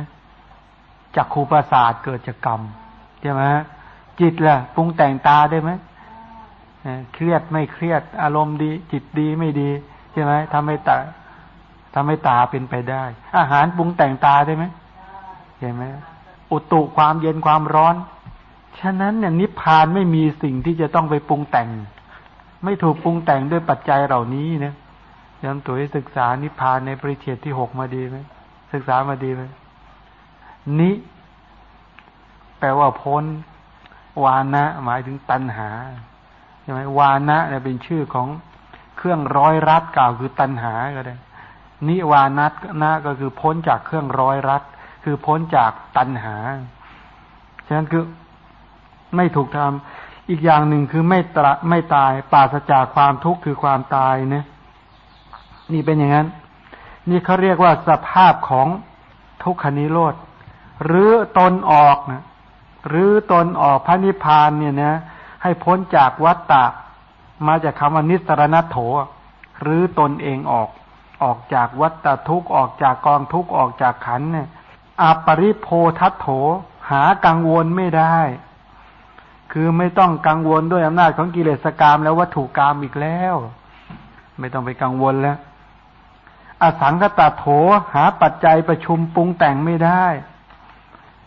[SPEAKER 3] จากครูประสาทเกิดจากกรรมใช่ไหมจิตล่ะปรุงแต่งตาได้ไหม เครียดไม่เครียดอารมณ์ดี จิตดีไม่ดีใช่ไหมทำให้ตาทำให้ตาเป็นไปได้ อาหารปรุงแต่งตาได้ไหมเห็นไหมอุตุความเย็นความร้อน ฉะนั้นเนี่ยนิพพานไม่มีสิ่งที่จะต้องไปปรุงแต่ง ไม่ถูกปรุงแต่งด้วยปัจจัยเหล่านี้นะยมตัวให้ศึกษานิพพานในปริเชตที่หกมาดีไหมศึกษามาดีไหมนิแปลว่าพ้น วานะหมายถึงตัณหา ช่ไหมวานะเนี่ยเป็นชื่อของเครื่องร้อยรัดกล่าวคือตัณหาก็ได้ นิวานัตนะก็คือพ้นจากเครื่องร้อยรัดคือพ้นจากตัณหา ฉะนั้นคือไม่ถูกทำอีกอย่างหนึ่งคือไม่ตระไม่ตายปราศจากความทุกข์คือความตายเนี่ยนี่เป็นอย่างนั้น นี่เขาเรียกว่าสภาพของทุกขนิโรธหรือตนออกนะหรือตนออกพระนิพพานเนี่ยนะ ให้พ้นจากวัฏฏะมาจากคำว่านิสรณโถหรือตนเองออกออกจากวัฏฏทุกออกจากกองทุกออกจากขันเนี่ยอาปริโพทัตโถหากังวลไม่ได้ คือไม่ต้องกังวลด้วยอำนาจของกิเลสกรรมแล้ววัตถุกรรมอีกแล้ว ไม่ต้องไปกังวลแล้ว อสังคตโถหาปัจจัยประชุมปรุงแต่งไม่ได้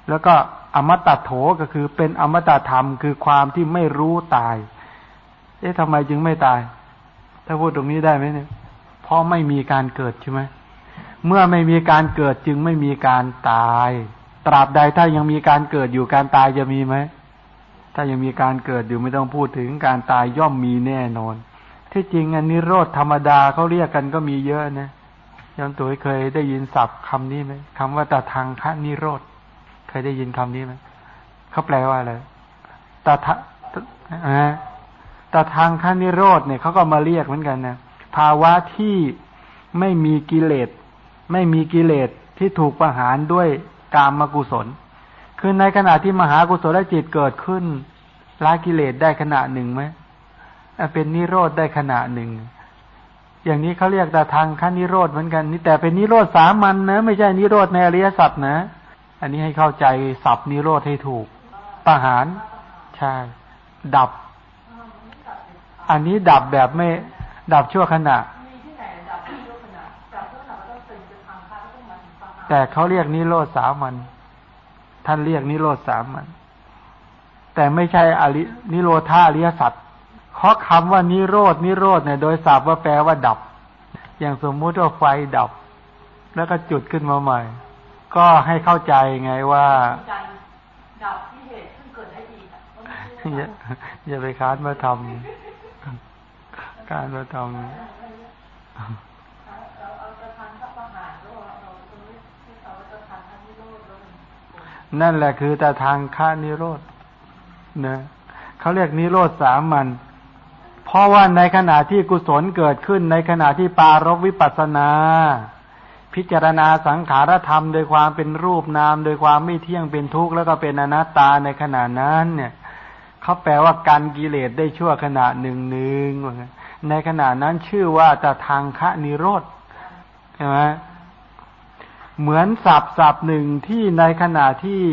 [SPEAKER 3] แล้วก็ อมตะโถก็คือเป็นอมตะธรรม คือความที่ไม่รู้ตาย เอ๊ะทำไมจึงไม่ตาย ถ้าพูดตรงนี้ได้ไหมเนี่ยเพราะไม่มีการเกิดใช่ไหมเมื่อไม่มีการเกิดจึงไม่มีการตาย ตราบใดถ้ายังมีการเกิดอยู่การตายจะมีไหมถ้ายังมีการเกิดอยู่ไม่ต้องพูดถึงการตายย่อมมีแน่นอน ที่จริงอันนี้โรธธรรมดาเขาเรียกกันก็มีเยอะนะย้อนตัวเคยได้ยินศัพท์คำนี้ไหมคำว่าตาทางคะนิโรธ เคยได้ยินคำนี้ไหมเขาแปลว่าอะไรตาทะตาทางขั้นนิโรธเนี่ยเขาก็มาเรียกเหมือนกันนะภาวะที่ไม่มีกิเลส ไม่มีกิเลสที่ถูกประหารด้วยกามกุศล คือในขณะที่มหากุศลจิตเกิดขึ้นละกิเลสได้ขณะหนึ่งไหมเป็นนิโรธได้ขณะหนึ่ง อย่างนี้เขาเรียกแต่ทางขั้นนิโรธเหมือนกัน นี่แต่เป็นนิโรธสามัญนนะ ไม่ใช่นิโรธในอริยสัจนะ อันนี้ให้เข้าใจสับนิโรธให้ถูกประหารใช่ดับ อันนี้ดับแบบไม่ ดับชั่วขณะ แต่เขาเรียกนิโรธสามัญท่านเรียกนิโรธสามัญแต่ไม่ใช่อรินิโรธาอริยสัจเพราะคำว่านิโรธนิโรธเนี่ย โดยศัพท์ว่าแปลว่าดับ อย่างสมมุติว่าไฟดับ แล้วก็จุดขึ้นมาใหม่ ก็ให้เข้าใจไงว่าดับที่เหตุขึ้นเกิดได้อีกอย่าอย่าไปค้านมาทำการมาทำนั่นแหละคือแต่ทางค่านิโรธนะเขาเรียกนิโรธสามัญเพราะว่าในขณะที่กุศลเกิดขึ้นในขณะที่ปารกวิปัสนา พิจารณาสังขารธรรม โดยความเป็นรูปนาม โดยความไม่เที่ยงเป็นทุกข์แล้วก็เป็นอนัตตาในขณะนั้น เนี่ยเขาแปลว่าการกิเลสได้ชั่วขณะหนึ่งหนึ่งในขณะนั้นชื่อว่าจะทางคะนิโรธใช่ไหมเหมือนสับสับหนึ่งที่ในขณะที่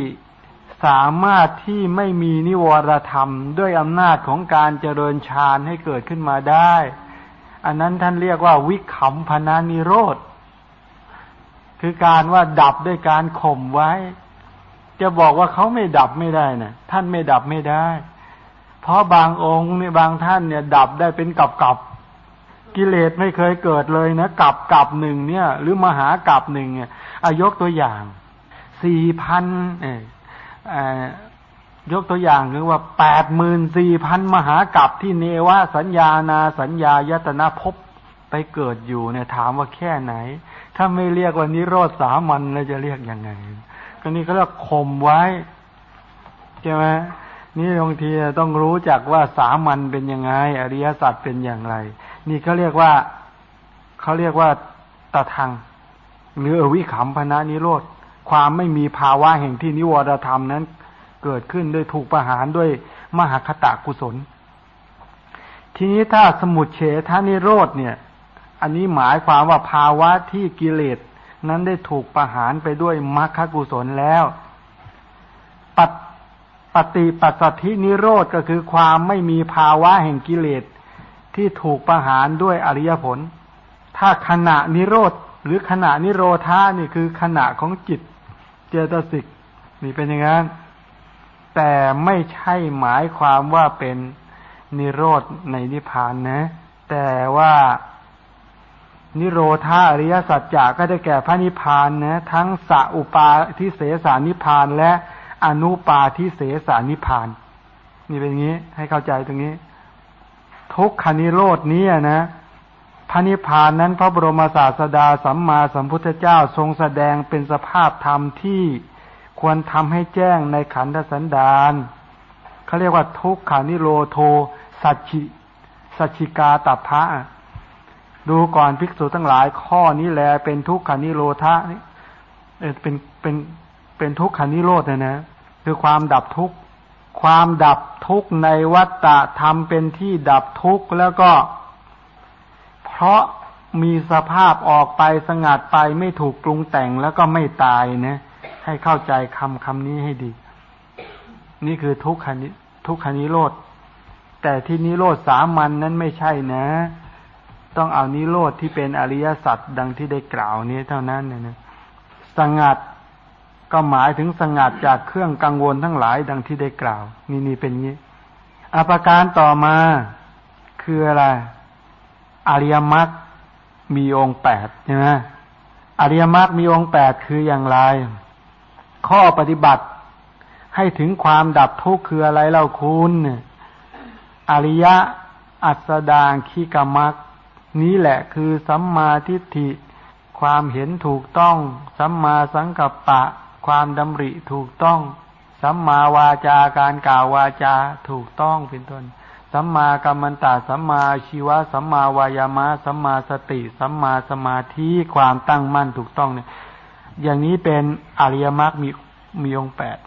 [SPEAKER 3] สามารถที่ไม่มีนิวรธรรม ด้วยอำนาจของการเจริญฌานให้เกิดขึ้นมาได้ อันนั้นท่านเรียกว่าวิขำพนานิโรธ คือการว่าดับด้วยการข่มไว้ จะบอกว่าเขาไม่ดับไม่ได้นะท่านไม่ดับไม่ได้ เพราะบางองค์เนี่ยบางท่านเนี่ย ดับได้เป็นกับกับกิเลสไม่เคยเกิดเลยนะกับกับหนึ่งเนี่ย หรือมหากับหนึ่งเนี่ยอายกตัวอย่างสี่พันเอยกตัวอย่างคือว่าแปดหมื่นสี่พันมหากับที่เนวาสัญญานาสัญญายตนาภพไปเกิดอยู่เนี่ยถามว่าแค่ไหน ถ้าไม่เรียกว่านิโรธสามัญแล้วจะเรียกยังไง ก็นี่เขาเรียกข่มไว้ใช่ไหมนี่บางทีต้องรู้จักว่าสามัญเป็นยังไง อริยสัจเป็นอย่างไร นี่เขาเรียกว่าเขาเรียกว่าตะทังหรืออวิขำพนะนิโรธความไม่มีภาวะแห่งที่นิวรธรรมนั้น เกิดขึ้นโดยถูกประหารด้วยมหคตะกุศล ทีนี้ถ้าสมุดเฉทานิโรธเนี่ย อันนี้หมายความว่าภาวะที่กิเลสนั้นได้ถูกประหารไปด้วยมรรคกุศลแล้วปปฏิปัสสธินิโรธก็คือความไม่มีภาวะแห่งกิเลสที่ถูกประหารด้วยอริยผล ถ้าขณะนิโรธหรือขณะนิโรธานี่คือขณะของจิตเจตสิกนี่เป็นอย่างนั้น แต่ไม่ใช่หมายความว่าเป็นนิโรธในนิพพานนะ แต่ว่า นิโรธาอริยสัจจะก็ได้แก่พระนิพพานนะทั้งสัอุปาทิเสสานิพพาน และอนุปาทิเสสานิพพานนี่เป็นอย่างนี้ให้เข้าใจตรงนี้ ทุกขานิโรธนี้นะพระนิพพานนั้นพระบรมศาสดาสัมมาสัมพุทธเจ้าทรงแสดงเป็นสภาพธรรมที่ควรทำให้แจ้งในขันธสันดานเขาเรียกว่าทุกขานิโรโทสัจฉิสัจฉิกาตัพพะ ดูก่อนภิกษุทั้งหลายข้อนี้แลเป็นทุกขานิโรธะนี่เป็นเป็นเป็นทุกขานิโรธนะนะ คือความดับทุกข์ความดับทุกข์ในวัฏฏะธรรมเป็นที่ดับทุกข์แล้วก็ เพราะมีสภาพออกไปสงัดไปไม่ถูกปรุงแต่งแล้วก็ไม่ตายนะ ให้เข้าใจคำคำนี้ให้ดี นี่คือทุกขานิทุกขานิโรธแต่ที่นิโรธสามัญนนั้นไม่ใช่นะ ต้องเอานิโรธที่เป็นอริยสัจดังที่ได้กล่าวนี้เท่านั้นเนี่ยนะสงัดก็หมายถึงสงัดจากเครื่องกังวลทั้งหลายดังที่ได้กล่าว นี่นี่เป็นงี้อภิการต่อมาคืออะไร อริยมรรคมีองค์แปดใช่ไหมอริยมรรคมีองค์แปดคืออย่างไร ข้อปฏิบัติให้ถึงความดับทุกข์คืออะไรเล่าคุณ อริยะอัสดางขีกมัก นี้แหละคือสัมมาทิฏฐิ ความเห็นถูกต้อง สัมมาสังกัปปะ ความดำริถูกต้อง สัมมาวาจาการกล่าววาจาถูกต้องเป็นต้น สัมมากัมมันตาสัมมาชีวะ สัมมาวายามะ สัมมาสติ สัมมาสมาธิความตั้งมั่นถูกต้องเนี่ย อย่างนี้เป็นอริยมรรคมีมีองแปด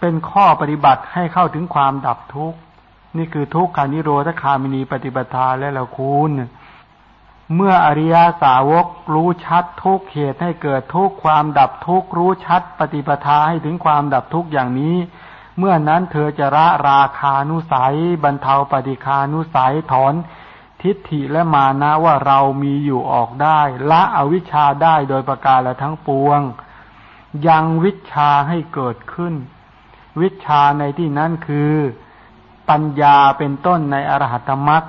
[SPEAKER 3] เป็นข้อปฏิบัติให้เข้าถึงความดับทุกข์ นี่คือทุกขานิโรธคามินีปฏิปทาและละคุณ เมื่ออริยาสาวกรู้ชัดทุกเหตุให้เกิดทุกความดับทุกรู้ชัดปฏิปทาให้ถึงความดับทุกอย่างนี้ เมื่อนั้นเธอจะละราคานุสัย บรรเทาปฏิคานุสัยถอนทิฏฐิและมานะว่าเรามีอยู่ออกได้ ละอวิชชาได้โดยประการละทั้งปวง ยังวิชาให้เกิดขึ้น วิชาในที่นั้นคือ ปัญญาเป็นต้นในอรหัตมรัก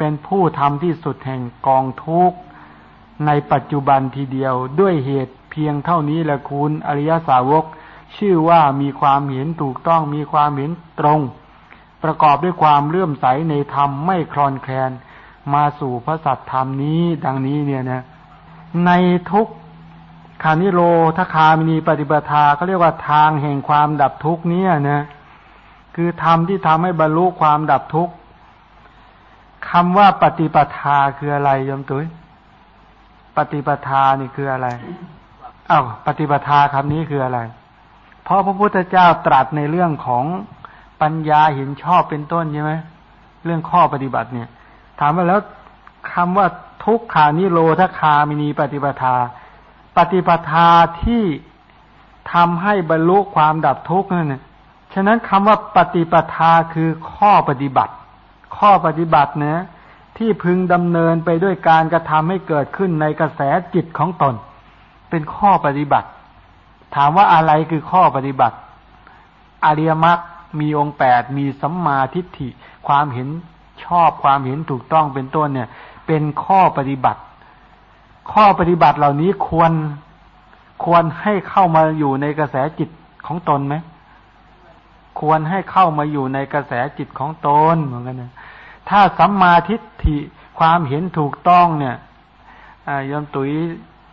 [SPEAKER 3] เป็นผู้ทำที่สุดแห่งกองทุกข์ในปัจจุบันทีเดียวด้วยเหตุเพียงเท่านี้แหละคุณอริยสาวก ชื่อว่ามีความเห็นถูกต้องมีความเห็นตรง ประกอบด้วยความเลื่อมใสในธรรมไม่คลอนแคลนมาสู่พระสัตธรรมนี้ดังนี้เนี่ยนะในทุกขานิโรธคามินีปฏิปทาเขาเรียกว่าทางแห่งความดับทุกเนี่ยนะคือธรรมที่ทำให้บรรลุความดับทุกข์ คำว่าปฏิปทาคืออะไรยมตุ้ยปฏิปทานี่คืออะไรอ้าวปฏิปทาคำนี้คืออะไร เพราะพระพุทธเจ้าตรัสในเรื่องของปัญญาเห็นชอบเป็นต้นใช่ไหมเรื่องข้อปฏิบัติเนี่ย ถามว่าแล้วคำว่าทุกขานิโรธคามินีปฏิปทา ปฏิปทาที่ทำให้บรรลุความดับทุกข์นั่นเนี่ยฉะนั้นคำว่าปฏิปทาคือข้อปฏิบัติ ข้อปฏิบัตินะที่พึงดำเนินไปด้วยการกระทำให้เกิดขึ้นในกระแสจิตของตน เป็นข้อปฏิบัติ ถามว่าอะไรคือข้อปฏิบัติ อริยมรรคมีองค์แปดมีสัมมาทิฏฐิ ความเห็นชอบความเห็นถูกต้องเป็นต้นเนี่ย เป็นข้อปฏิบัติ ข้อปฏิบัติเหล่านี้ควรควรให้เข้ามาอยู่ในกระแสจิตของตนไหมควรให้เข้ามาอยู่ในกระแสจิตของตนเหมือนกันนะ ถ้าสัมมาทิฏฐิความเห็นถูกต้องเนี่ยยมตุ๋ย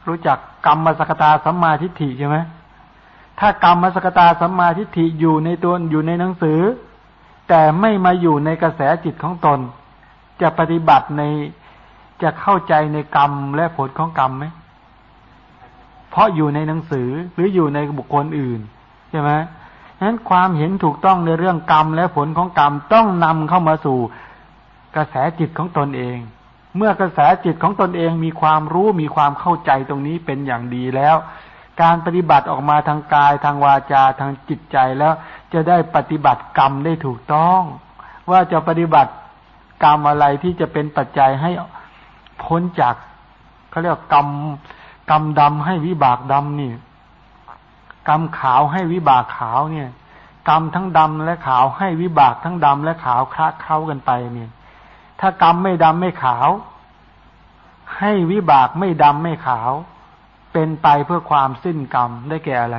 [SPEAKER 3] รู้จักกรรมสกตาสัมมาทิฏฐิใช่ไหมถ้ากรรมสกตาสัมมาทิฏฐิอยู่ในตัวอยู่ในหนังสือ แต่ไม่มาอยู่ในกระแสจิตของตน จะปฏิบัติในจะเข้าใจในกรรมและผลของกรรมไหมเพราะอยู่ในหนังสือหรืออยู่ในบุคคลอื่นใช่ไหมนั้นความเห็นถูกต้องในเรื่องกรรมและผลของกรรมต้องนำเข้ามาสู่ กระแสจิตของตนเอง เมื่อกระแสจิตของตนเองมีความรู้มีความเข้าใจตรงนี้เป็นอย่างดีแล้ว การปฏิบัติออกมาทางกายทางวาจาทางจิตใจแล้ว จะได้ปฏิบัติกรรมได้ถูกต้อง ว่าจะปฏิบัติกรรมอะไรที่จะเป็นปัจจัยให้พ้นจากเขาเรียกกรรมกรรมดำให้วิบากดำนี่กรรมขาวให้วิบากขาวเนี่ย กรรมทั้งดำและขาวให้วิบากทั้งดำและขาวคละเข้ากันไปเนี่ย ถ้ากรรมไม่ดำไม่ขาว ให้วิบากไม่ดำไม่ขาว เป็นไปเพื่อความสิ้นกรรมได้แก่อะไร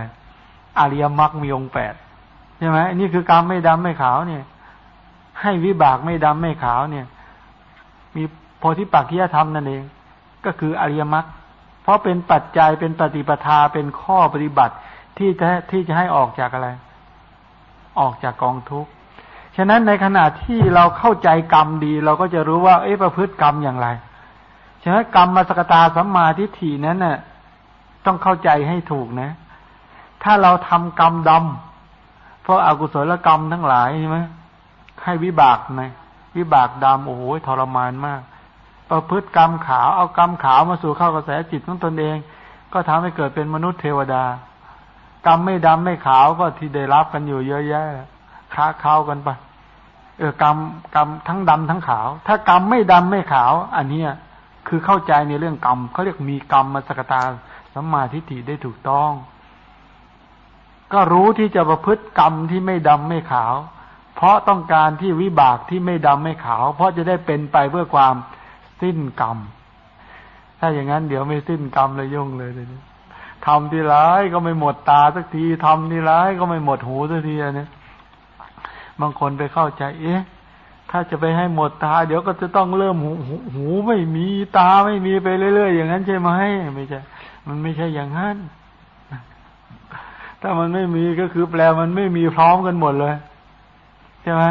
[SPEAKER 3] อริยมรรคมีองแปดใช่ไหมนี่คือกรรมไม่ดำไม่ขาวเนี่ย ให้วิบากไม่ดำไม่ขาวเนี่ย มีโพธิปักขิยธรรมนั่นเอง ก็คืออริยมรรคเพราะเป็นปัจจัยเป็นปฏิปทาเป็นข้อปฏิบัติที่จะที่จะให้ออกจากอะไร ออกจากกองทุกข์ ฉะนั้นในขณะที่เราเข้าใจกรรมดี เราก็จะรู้ว่า เอ๊ะประพฤติกรรมอย่างไร ฉะนั้นกรรมมาสกตาสัมมาทิฏฐินั้นน่ะต้องเข้าใจให้ถูกนะ ถ้าเราทำกรรมดำเพราะอากุศลกรรมทั้งหลายใช่ไหมให้วิบากไงวิบากดำโอ้โหทรมานมาก ประพฤติกรรมขาวเอากรรมขาวมาสู่เข้ากระแสจิตของตนเอง ก็ทำให้เกิดเป็นมนุษย์เทวดา กรรมไม่ดำไม่ขาวก็ที่ได้รับกันอยู่เยอะแยะค้าเข้ากันไป เออกรรมกรรมทั้งดำทั้งขาว ถ้ากรรมไม่ดำไม่ขาว อันเนี้ยคือเข้าใจในเรื่องกรรมเขาเรียกมีกรรมมาสกตาสัมมาทิฏฐิได้ถูกต้อง ก็รู้ที่จะประพฤติกรรมที่ไม่ดำไม่ขาว เพราะต้องการที่วิบากที่ไม่ดำไม่ขาว เพราะจะได้เป็นไปเพื่อความสิ้นกรรม ถ้าอย่างนั้นเดี๋ยวไม่สิ้นกรรมเลยยุ่งเลยเลยทำทีไรก็ไม่หมดตาสักทีทำทีไรก็ไม่หมดหูสักทีเนี่ย บางคนไปเข้าใจ เอ๊ะ ถ้าจะไปให้หมดตา เดี๋ยวก็จะต้องเริ่มหูหูหูไม่มีตาไม่มีไปเรื่อยๆอย่างนั้นใช่ไหมไม่ใช่ มันไม่ใช่อย่างนั้น ถ้ามันไม่มีก็คือแปลมันไม่มีพร้อมกันหมดเลย ใช่ไหม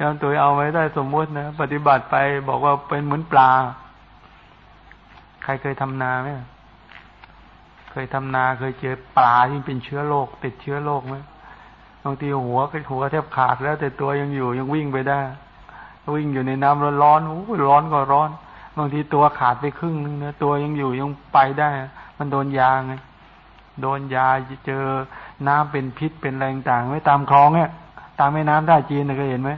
[SPEAKER 3] ยอมตัวเอาไว้ได้สมมตินะปฏิบัติไปบอกว่าเป็นเหมือนปลา ใครเคยทำนาไหมเคยทำนาเคยเจอปลาที่เป็นเชื้อโรคติดเชื้อโรคไหม บางทีหัวหัวแทบขาดแล้ว แต่ตัวยังอยู่ยังวิ่งไปได้ วิ่งอยู่ในน้ำร้อนร้อนโอ้ร้อนก็ร้อน บางทีตัวขาดไปครึ่งนึงนะตัวยังอยู่ยังไปได้ มันโดนยาไงโดนยาเจอน้ำเป็นพิษเป็นแรงต่างไม่ตามคลองเนี่ยตามแม่น้ำท่าจีนเคยเห็นไหม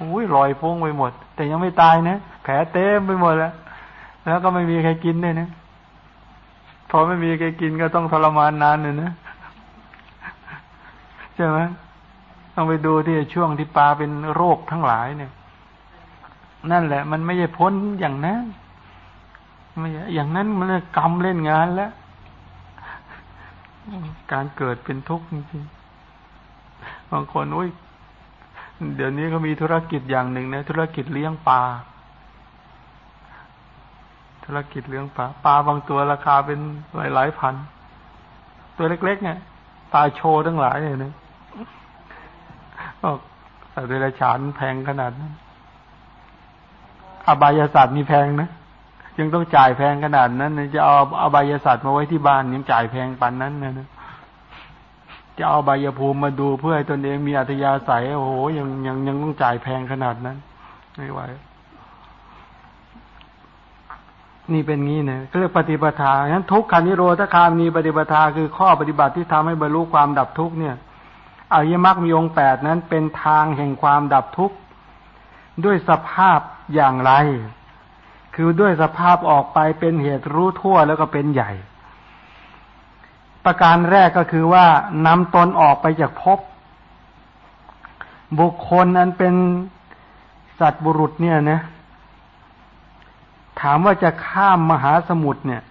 [SPEAKER 3] อุ้ยลอยฟุ้งไปหมด แต่ยังไม่ตายนะแผลเต็มไปหมดแล้ว แล้วก็ไม่มีใครกินด้วยนะพอไม่มีใครกินก็ต้องทรมานนานเลยนะ ใช่ไหมต้องไปดูที่ช่วงที่ปลาเป็นโรคทั้งหลายเนี่ย นั่นแหละ มันไม่ใช่พ้นอย่างนั้นไม่อย่างนั้นมันกรรมเล่นงานแล้ว การเกิดเป็นทุกข์จริงบางคนอุ้ยเดี๋ยวนี้เขามีธุรกิจอย่างหนึ่งนะธุรกิจเลี้ยงปลาธุรกิจเลี้ยงปลาปลาบางตัวราคาเป็นหลายหลายพัน ตัวเล็กๆเนี่ยปลาโชว์ทั้งหลายเนี่ยนะบอ กแต่เดรัจฉานแพงขนาดนั้นอบายศาสตร์มีแพงนะยังต้องจ่ายแพงขนาดนั้นจะเอาอบายศาสตร์มาไว้ที่บ้านยังจ่ายแพงปันนั้นนะนะจะเอาใบยภูมิมาดูเพื่อให้ตนเองมีอัธยาศัยโอ้โหยังยังยังต้องจ่ายแพงขนาดนั้นไม่ไหวนี่เป็นงี้เนี่ยเรียกปฏิปทาฉะนั้นทุกขานิโรธคามีปฏิปทาคือข้อปฏิบัติที่ทำให้บรรลุความดับทุกเนี่ย อริยมรรคมีองค์แปดนั้นเป็นทางแห่งความดับทุกข์ด้วยสภาพอย่างไร คือด้วยสภาพออกไปเป็นเหตุรู้ทั่วแล้วก็เป็นใหญ่ ประการแรกก็คือว่านำตนออกไปจากภพบุคคลนั้นเป็นสัตว์บุรุษเนี่ยนะ ถามว่าจะข้ามมหาสมุทรเนี่ย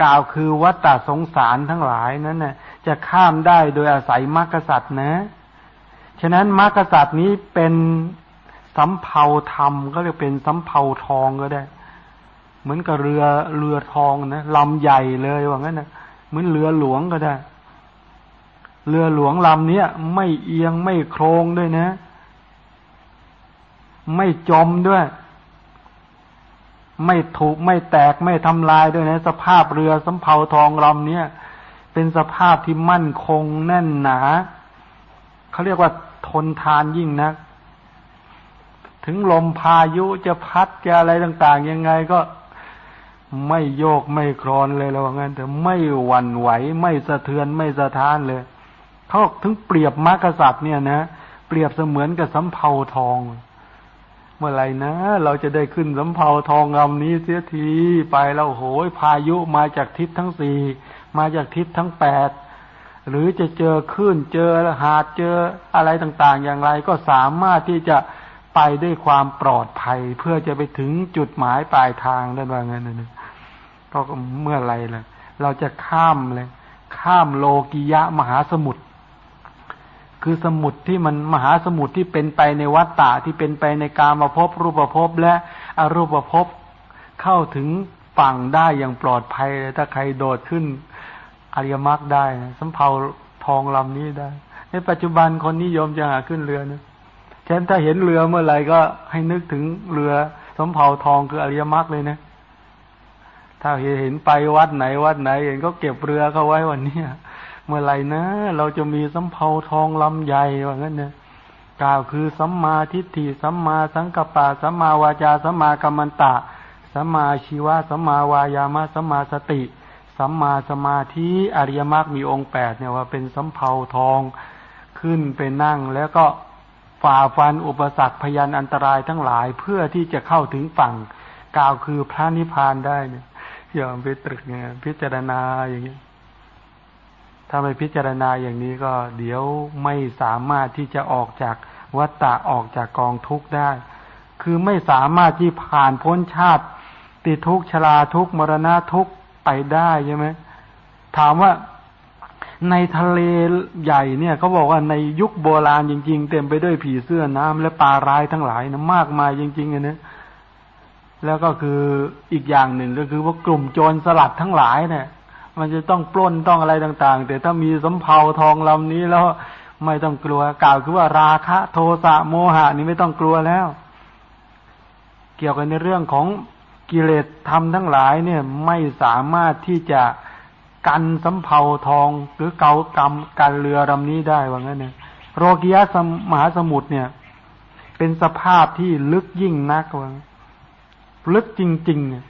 [SPEAKER 3] กล่าวคือวัฏฏสงสารทั้งหลายนั้นเน่ะ จะข้ามได้โดยอาศัยมรรคสัตว์นะ ฉะนั้นมรรคสัตว์นี้เป็นสำเภาธรรมก็เรียกเป็นสำเภาทองก็ได้ เหมือนกับเรือเรือทองนะลำใหญ่เลยว่างั้นนะเหมือนเรือหลวงก็ได้ เรือหลวงลำเนี้ยไม่เอียงไม่โครงด้วยนะ ไม่จมด้วย ไม่ถูกไม่แตกไม่ทำลายด้วยนะ สภาพเรือสำเภาทองลำเนี้ย เป็นสภาพที่มั่นคงแน่นหนาเขาเรียกว่าทนทานยิ่งนัก ถึงลมพายุจะพัดจะอะไรต่าง ๆ ยังไงก็ไม่โยกไม่คลอนเลยเราว่างั้นแต่ไม่หวั่นไหว ไม่สะเทือนไม่สะท้านเลยเขาถึงเปรียบมรรคสัตว์เนี่ยนะเปรียบเสมือนกับสำเภาทอง เมื่อไรนะเราจะได้ขึ้นสำเภาทองงำนี้เสียทีไปแล้วโหยพายุมาจากทิศทั้งสี่ มาจากทิศทั้งแปดหรือจะเจอคลื่นเจอหาดเจออะไรต่างๆ อย่างไรก็สามารถที่จะไปด้วยความปลอดภัย เพื่อจะไปถึงจุดหมายปลายทางได้ว่างนั้นนะก็เมื่อไรล่ะ เราจะข้ามเลย ข้ามโลกิยะมหาสมุทรคือสมุทรที่มันมหาสมุทรที่เป็นไปในวัฏฏะที่เป็นไปในกามาพบรูปภพและอรูปภพเข้าถึงฝั่งได้อย่างปลอดภัยถ้าใครโดดขึ้น อริยมรรคได้สำเภาทองลำนี้ได้ ในปัจจุบันคนนิยมจะหาขึ้นเรือนะฉะนั้นถ้าเห็นเรือเมื่อไหร่ก็ให้นึกถึงเรือสมเภาทองคืออริยมรรคเลยนะ ถ้าเห็นไปวัดไหนวัดไหน เห็นก็เก็บเรือเขาไว้วันนี้เมื่อไหร่นะ เราจะมีสำเภาทองลำใหญ่ว่างั้นเนี่ยกล่าวคือสัมมาทิฏฐิสัมมาสังกัปปะสัมมาวาจาสัมมากัมมันตะสัมมาชีวะสัมมาวายามะสัมมาสติ สัมมาสมาธิอริยมรรคมีองค์แปดเนี่ยว่าเป็นสัมเภาทองขึ้นไปนั่ง แล้วก็ฝ่าฟันอุปสรรคพยันอันตรายทั้งหลายเพื่อที่จะเข้าถึงฝั่งกล่าวคือพระนิพพานได้เนี่ยยอมไปตรึกเนี่ยพิจารณาอย่างนี้ถ้าไม่พิจารณาอย่างนี้ก็เดี๋ยวไม่สามารถที่จะออกจากวัฏฏะออกจากกองทุกข์ได้ คือไม่สามารถที่ผ่านพ้นชาติ ติทุกชราทุกมรณะทุก ไปได้ใช่ไหมถามว่าในทะเลใหญ่เนี่ยเขาบอกว่าในยุคโบราณจริง ๆ เต็มไปด้วยผีเสื้อน้ำและปลาร้ายทั้งหลายนะมากมายจริงๆนะ แล้วก็คืออีกอย่างหนึ่งก็คือว่ากลุ่มโจรสลัดทั้งหลายเนี่ย มันจะต้องปล้นต้องอะไรต่างๆ แต่ถ้ามีสำเภาทองลำนี้แล้วไม่ต้องกลัวกล่าวคือว่าราคะ โทสะโมหะนี่ไม่ต้องกลัวแล้ว เกี่ยวกันในเรื่องของ กิเลสธรรมทั้งหลายเนี่ยไม่สามารถที่จะกันสำเภาทองหรือเกากรรมการเรือลำนี้ได้ว่างั้นเนี่ยโรกิยะสมหาสมุทรเนี่ย เป็นสภาพที่ลึกยิ่งนักว่าลึกจริง ๆ เนี่ย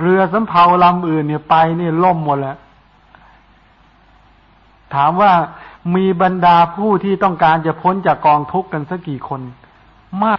[SPEAKER 3] เรือสำเภาลำอื่นเนี่ยไปนี่ล่มหมดแล้ว ถามว่ามีบรรดาผู้ที่ต้องการจะพ้นจากกองทุกข์กันสักกี่คน มาก